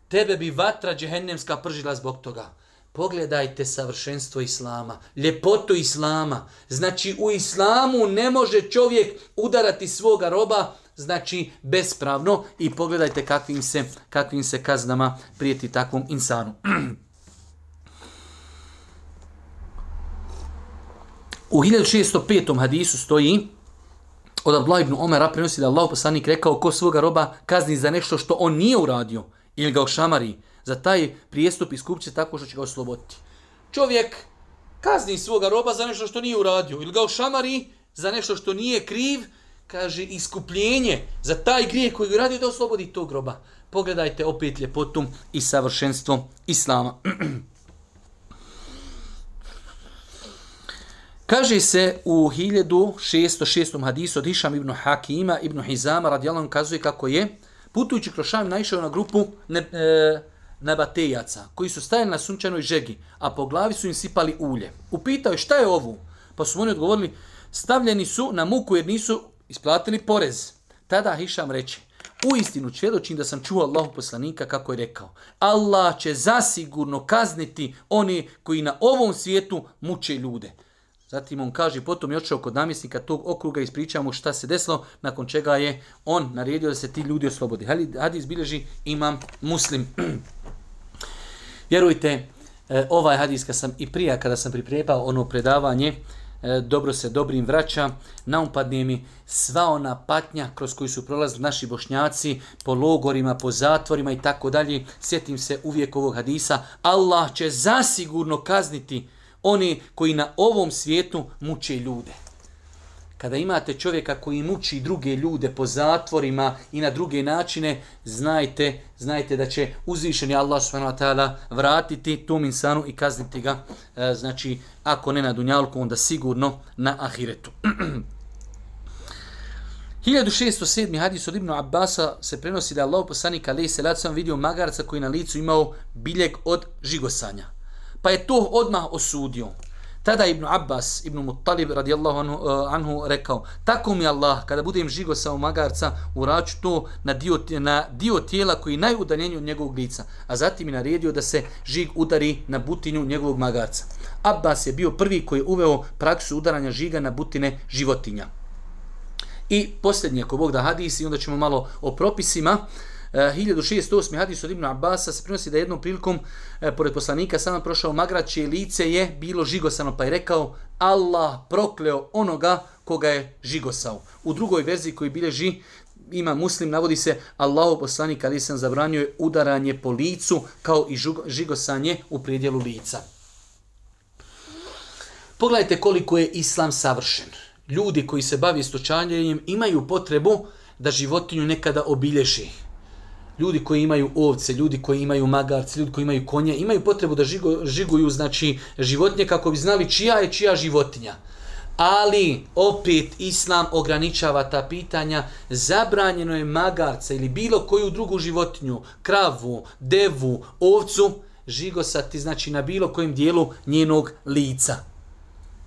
Tebe bi vatra džehennemska pržila zbog toga. Pogledajte savršenstvo Islama, ljepotu Islama. Znači u Islamu ne može čovjek udarati svoga roba, znači bespravno i pogledajte kakvim se, kakvim se kaznama prijeti takvom insanu. U 1605. hadisu stoji od Abdullah ibn Omera prenosi da Allah poslanik rekao ko svoga roba kazni za nešto što on nije uradio ili ga ošamari za taj prijestup iskup tako što će ga osloboditi. Čovjek kazni svoga roba za nešto što nije uradio ili ga ošamari za nešto što nije kriv, kaže iskupljenje za taj grijeh koji ga radi da oslobodi tog roba. Pogledajte opet ljepotu i savršenstvo Islama. Kaže se u 1606. hadisu od Hišam ibn Hakima ibn Hizama radijalom kazuje kako je putujući kroz Šam naišao na grupu ne, e, nabatejaca koji su stajali na sunčanoj žegi, a po glavi su im sipali ulje. Upitao je šta je ovo? Pa su oni odgovorili stavljeni su na muku jer nisu isplatili porez. Tada Hišam reče, u istinu čvjedočim da sam čuo Allahu poslanika kako je rekao, Allah će zasigurno kazniti oni koji na ovom svijetu muče ljude. Zatim on kaže, potom je očeo kod namjesnika tog okruga, ispričamo šta se desilo, nakon čega je on naredio da se ti ljudi oslobodi. Hadis bilježi imam muslim. Vjerujte, e, ovaj hadis kad sam i prija kada sam pripremao ono predavanje, e, dobro se dobrim vraća, naumpadne mi sva ona patnja kroz koju su prolazili naši bošnjaci po logorima, po zatvorima i tako dalje. Sjetim se uvijek ovog hadisa. Allah će zasigurno kazniti oni koji na ovom svijetu muče ljude. Kada imate čovjeka koji muči druge ljude po zatvorima i na druge načine, znajte, znajte da će uzvišeni Allah subhanahu vratiti tom insanu i kazniti ga, e, znači, ako ne na dunjalku, onda sigurno na ahiretu. 1607. hadis od Ibnu Abbasa se prenosi da je Allah poslanik alaih se sam vidio magarca koji na licu imao biljeg od žigosanja pa je to odmah osudio. Tada Ibn Abbas, Ibn Muttalib radijallahu anhu, uh, anhu rekao, tako mi Allah, kada budem žigo sa magarca, uraću to na dio, na dio tijela koji je najudaljeniji od njegovog lica. A zatim je naredio da se žig udari na butinju njegovog magarca. Abbas je bio prvi koji je uveo praksu udaranja žiga na butine životinja. I posljednje, ako Bog da hadisi, onda ćemo malo o propisima. Uh, Eh, 1608. hadis od Ibn Abasa se prinosi da jednom prilikom e, pored poslanika sam prošao magraće lice je bilo žigosano pa je rekao Allah prokleo onoga koga je žigosao. U drugoj verziji koji bilježi ima muslim, navodi se Allahu poslanik ali sam zabranio je udaranje po licu kao i žigosanje u predjelu lica. Pogledajte koliko je islam savršen. Ljudi koji se bavi stočanjem imaju potrebu da životinju nekada obilježi, ljudi koji imaju ovce, ljudi koji imaju magarce, ljudi koji imaju konje, imaju potrebu da žigo, žiguju znači životinje kako bi znali čija je čija životinja. Ali opet islam ograničava ta pitanja, zabranjeno je magarca ili bilo koju drugu životinju, kravu, devu, ovcu, žigosati znači na bilo kojem dijelu njenog lica.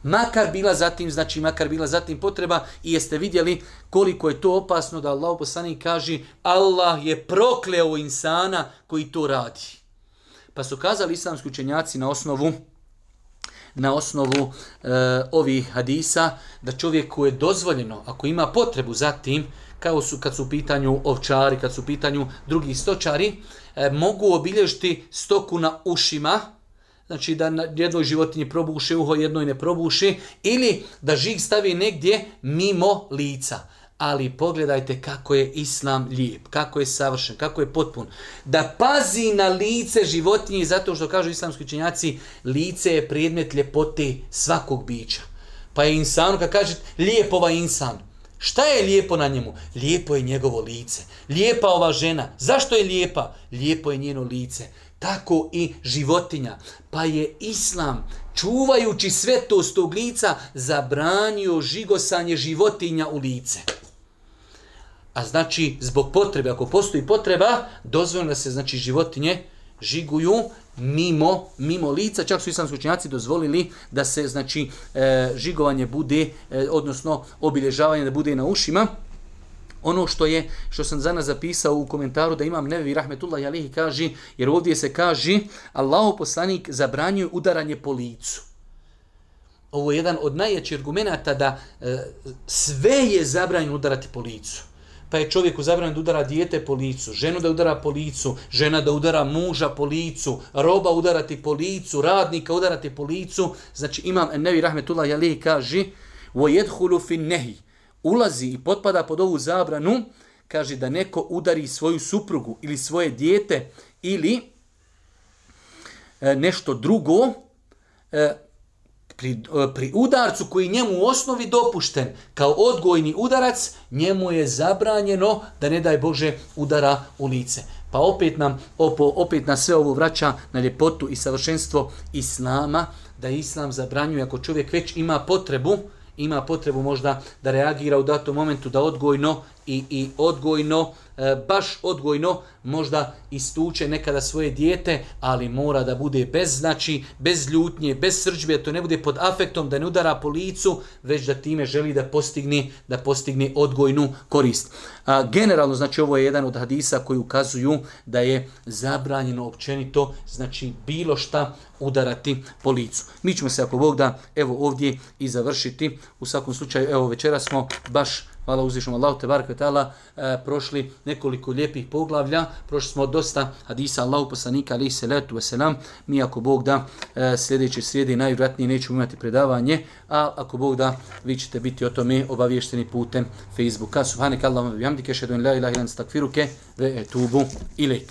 Makar bila zatim, znači makar bila zatim potreba i jeste vidjeli koliko je to opasno da Allah poslanik kaže Allah je prokleo insana koji to radi. Pa su kazali islamski učenjaci na osnovu na osnovu e, ovih hadisa da čovjeku je dozvoljeno ako ima potrebu za tim kao su kad su u pitanju ovčari, kad su u pitanju drugi stočari, e, mogu obilježiti stoku na ušima, znači da na jednoj životinji probuše uho, jednoj ne probuše, ili da žig stavi negdje mimo lica. Ali pogledajte kako je islam lijep, kako je savršen, kako je potpun. Da pazi na lice životinje, zato što kažu islamski učenjaci, lice je predmet ljepote svakog bića. Pa je insan, kad kaže lijepova ovaj insan, Šta je lijepo na njemu? Lijepo je njegovo lice. Lijepa ova žena. Zašto je lijepa? Lijepo je njeno lice tako i životinja. Pa je Islam, čuvajući svetost tog lica, zabranio žigosanje životinja u lice. A znači, zbog potrebe, ako postoji potreba, dozvoljeno se znači, životinje žiguju mimo, mimo lica. Čak su islamski učenjaci dozvolili da se znači, e, žigovanje bude, e, odnosno obilježavanje da bude na ušima. Ono što je što sam za nas zapisao u komentaru da imam Nevi rahmetullah alihi kaže jer ovdje se kaže Allahu poslanik zabranjuje udaranje po licu. Ovo je jedan od najjačih argumenata da e, sve je zabranjeno udarati po licu. Pa je čovjeku zabranjeno da udara dijete po licu, ženu da udara po licu, žena da udara muža po licu, roba udarati po licu, radnika udarati po licu. Znači imam Nevi rahmetullah alihi kaže وَيَدْهُلُ فِي النَّهِي ulazi i potpada pod ovu zabranu, kaže da neko udari svoju suprugu ili svoje dijete ili e, nešto drugo e, pri, e, pri udarcu koji njemu u osnovi dopušten kao odgojni udarac, njemu je zabranjeno da ne daj Bože udara u lice. Pa opet nam opo, opet na sve ovo vraća na ljepotu i savršenstvo Islama, da Islam zabranjuje ako čovjek već ima potrebu, ima potrebu možda da reagira u datom momentu da odgojno i, i odgojno, e, baš odgojno možda istuče nekada svoje dijete, ali mora da bude bez znači, bez ljutnje, bez srđbe, to ne bude pod afektom, da ne udara po licu, već da time želi da postigne, da postigne odgojnu korist. A, generalno, znači ovo je jedan od hadisa koji ukazuju da je zabranjeno općenito, znači bilo šta udarati po licu. Mi ćemo se ako Bog da evo ovdje i završiti. U svakom slučaju, evo večera smo baš hvala uzvišom Allahu te barek ta'ala, e, prošli nekoliko lijepih poglavlja, prošli smo dosta hadisa Allahu poslanika alejhi salatu ve selam. Mi ako Bog da e, sljedeće srijede najvratnije nećemo imati predavanje, a ako Bog da vi ćete biti o tome obavješteni putem Facebooka. Subhanak Allahumma bihamdike, šedun la ilaha ilan stakfiruke, ve etubu ilik.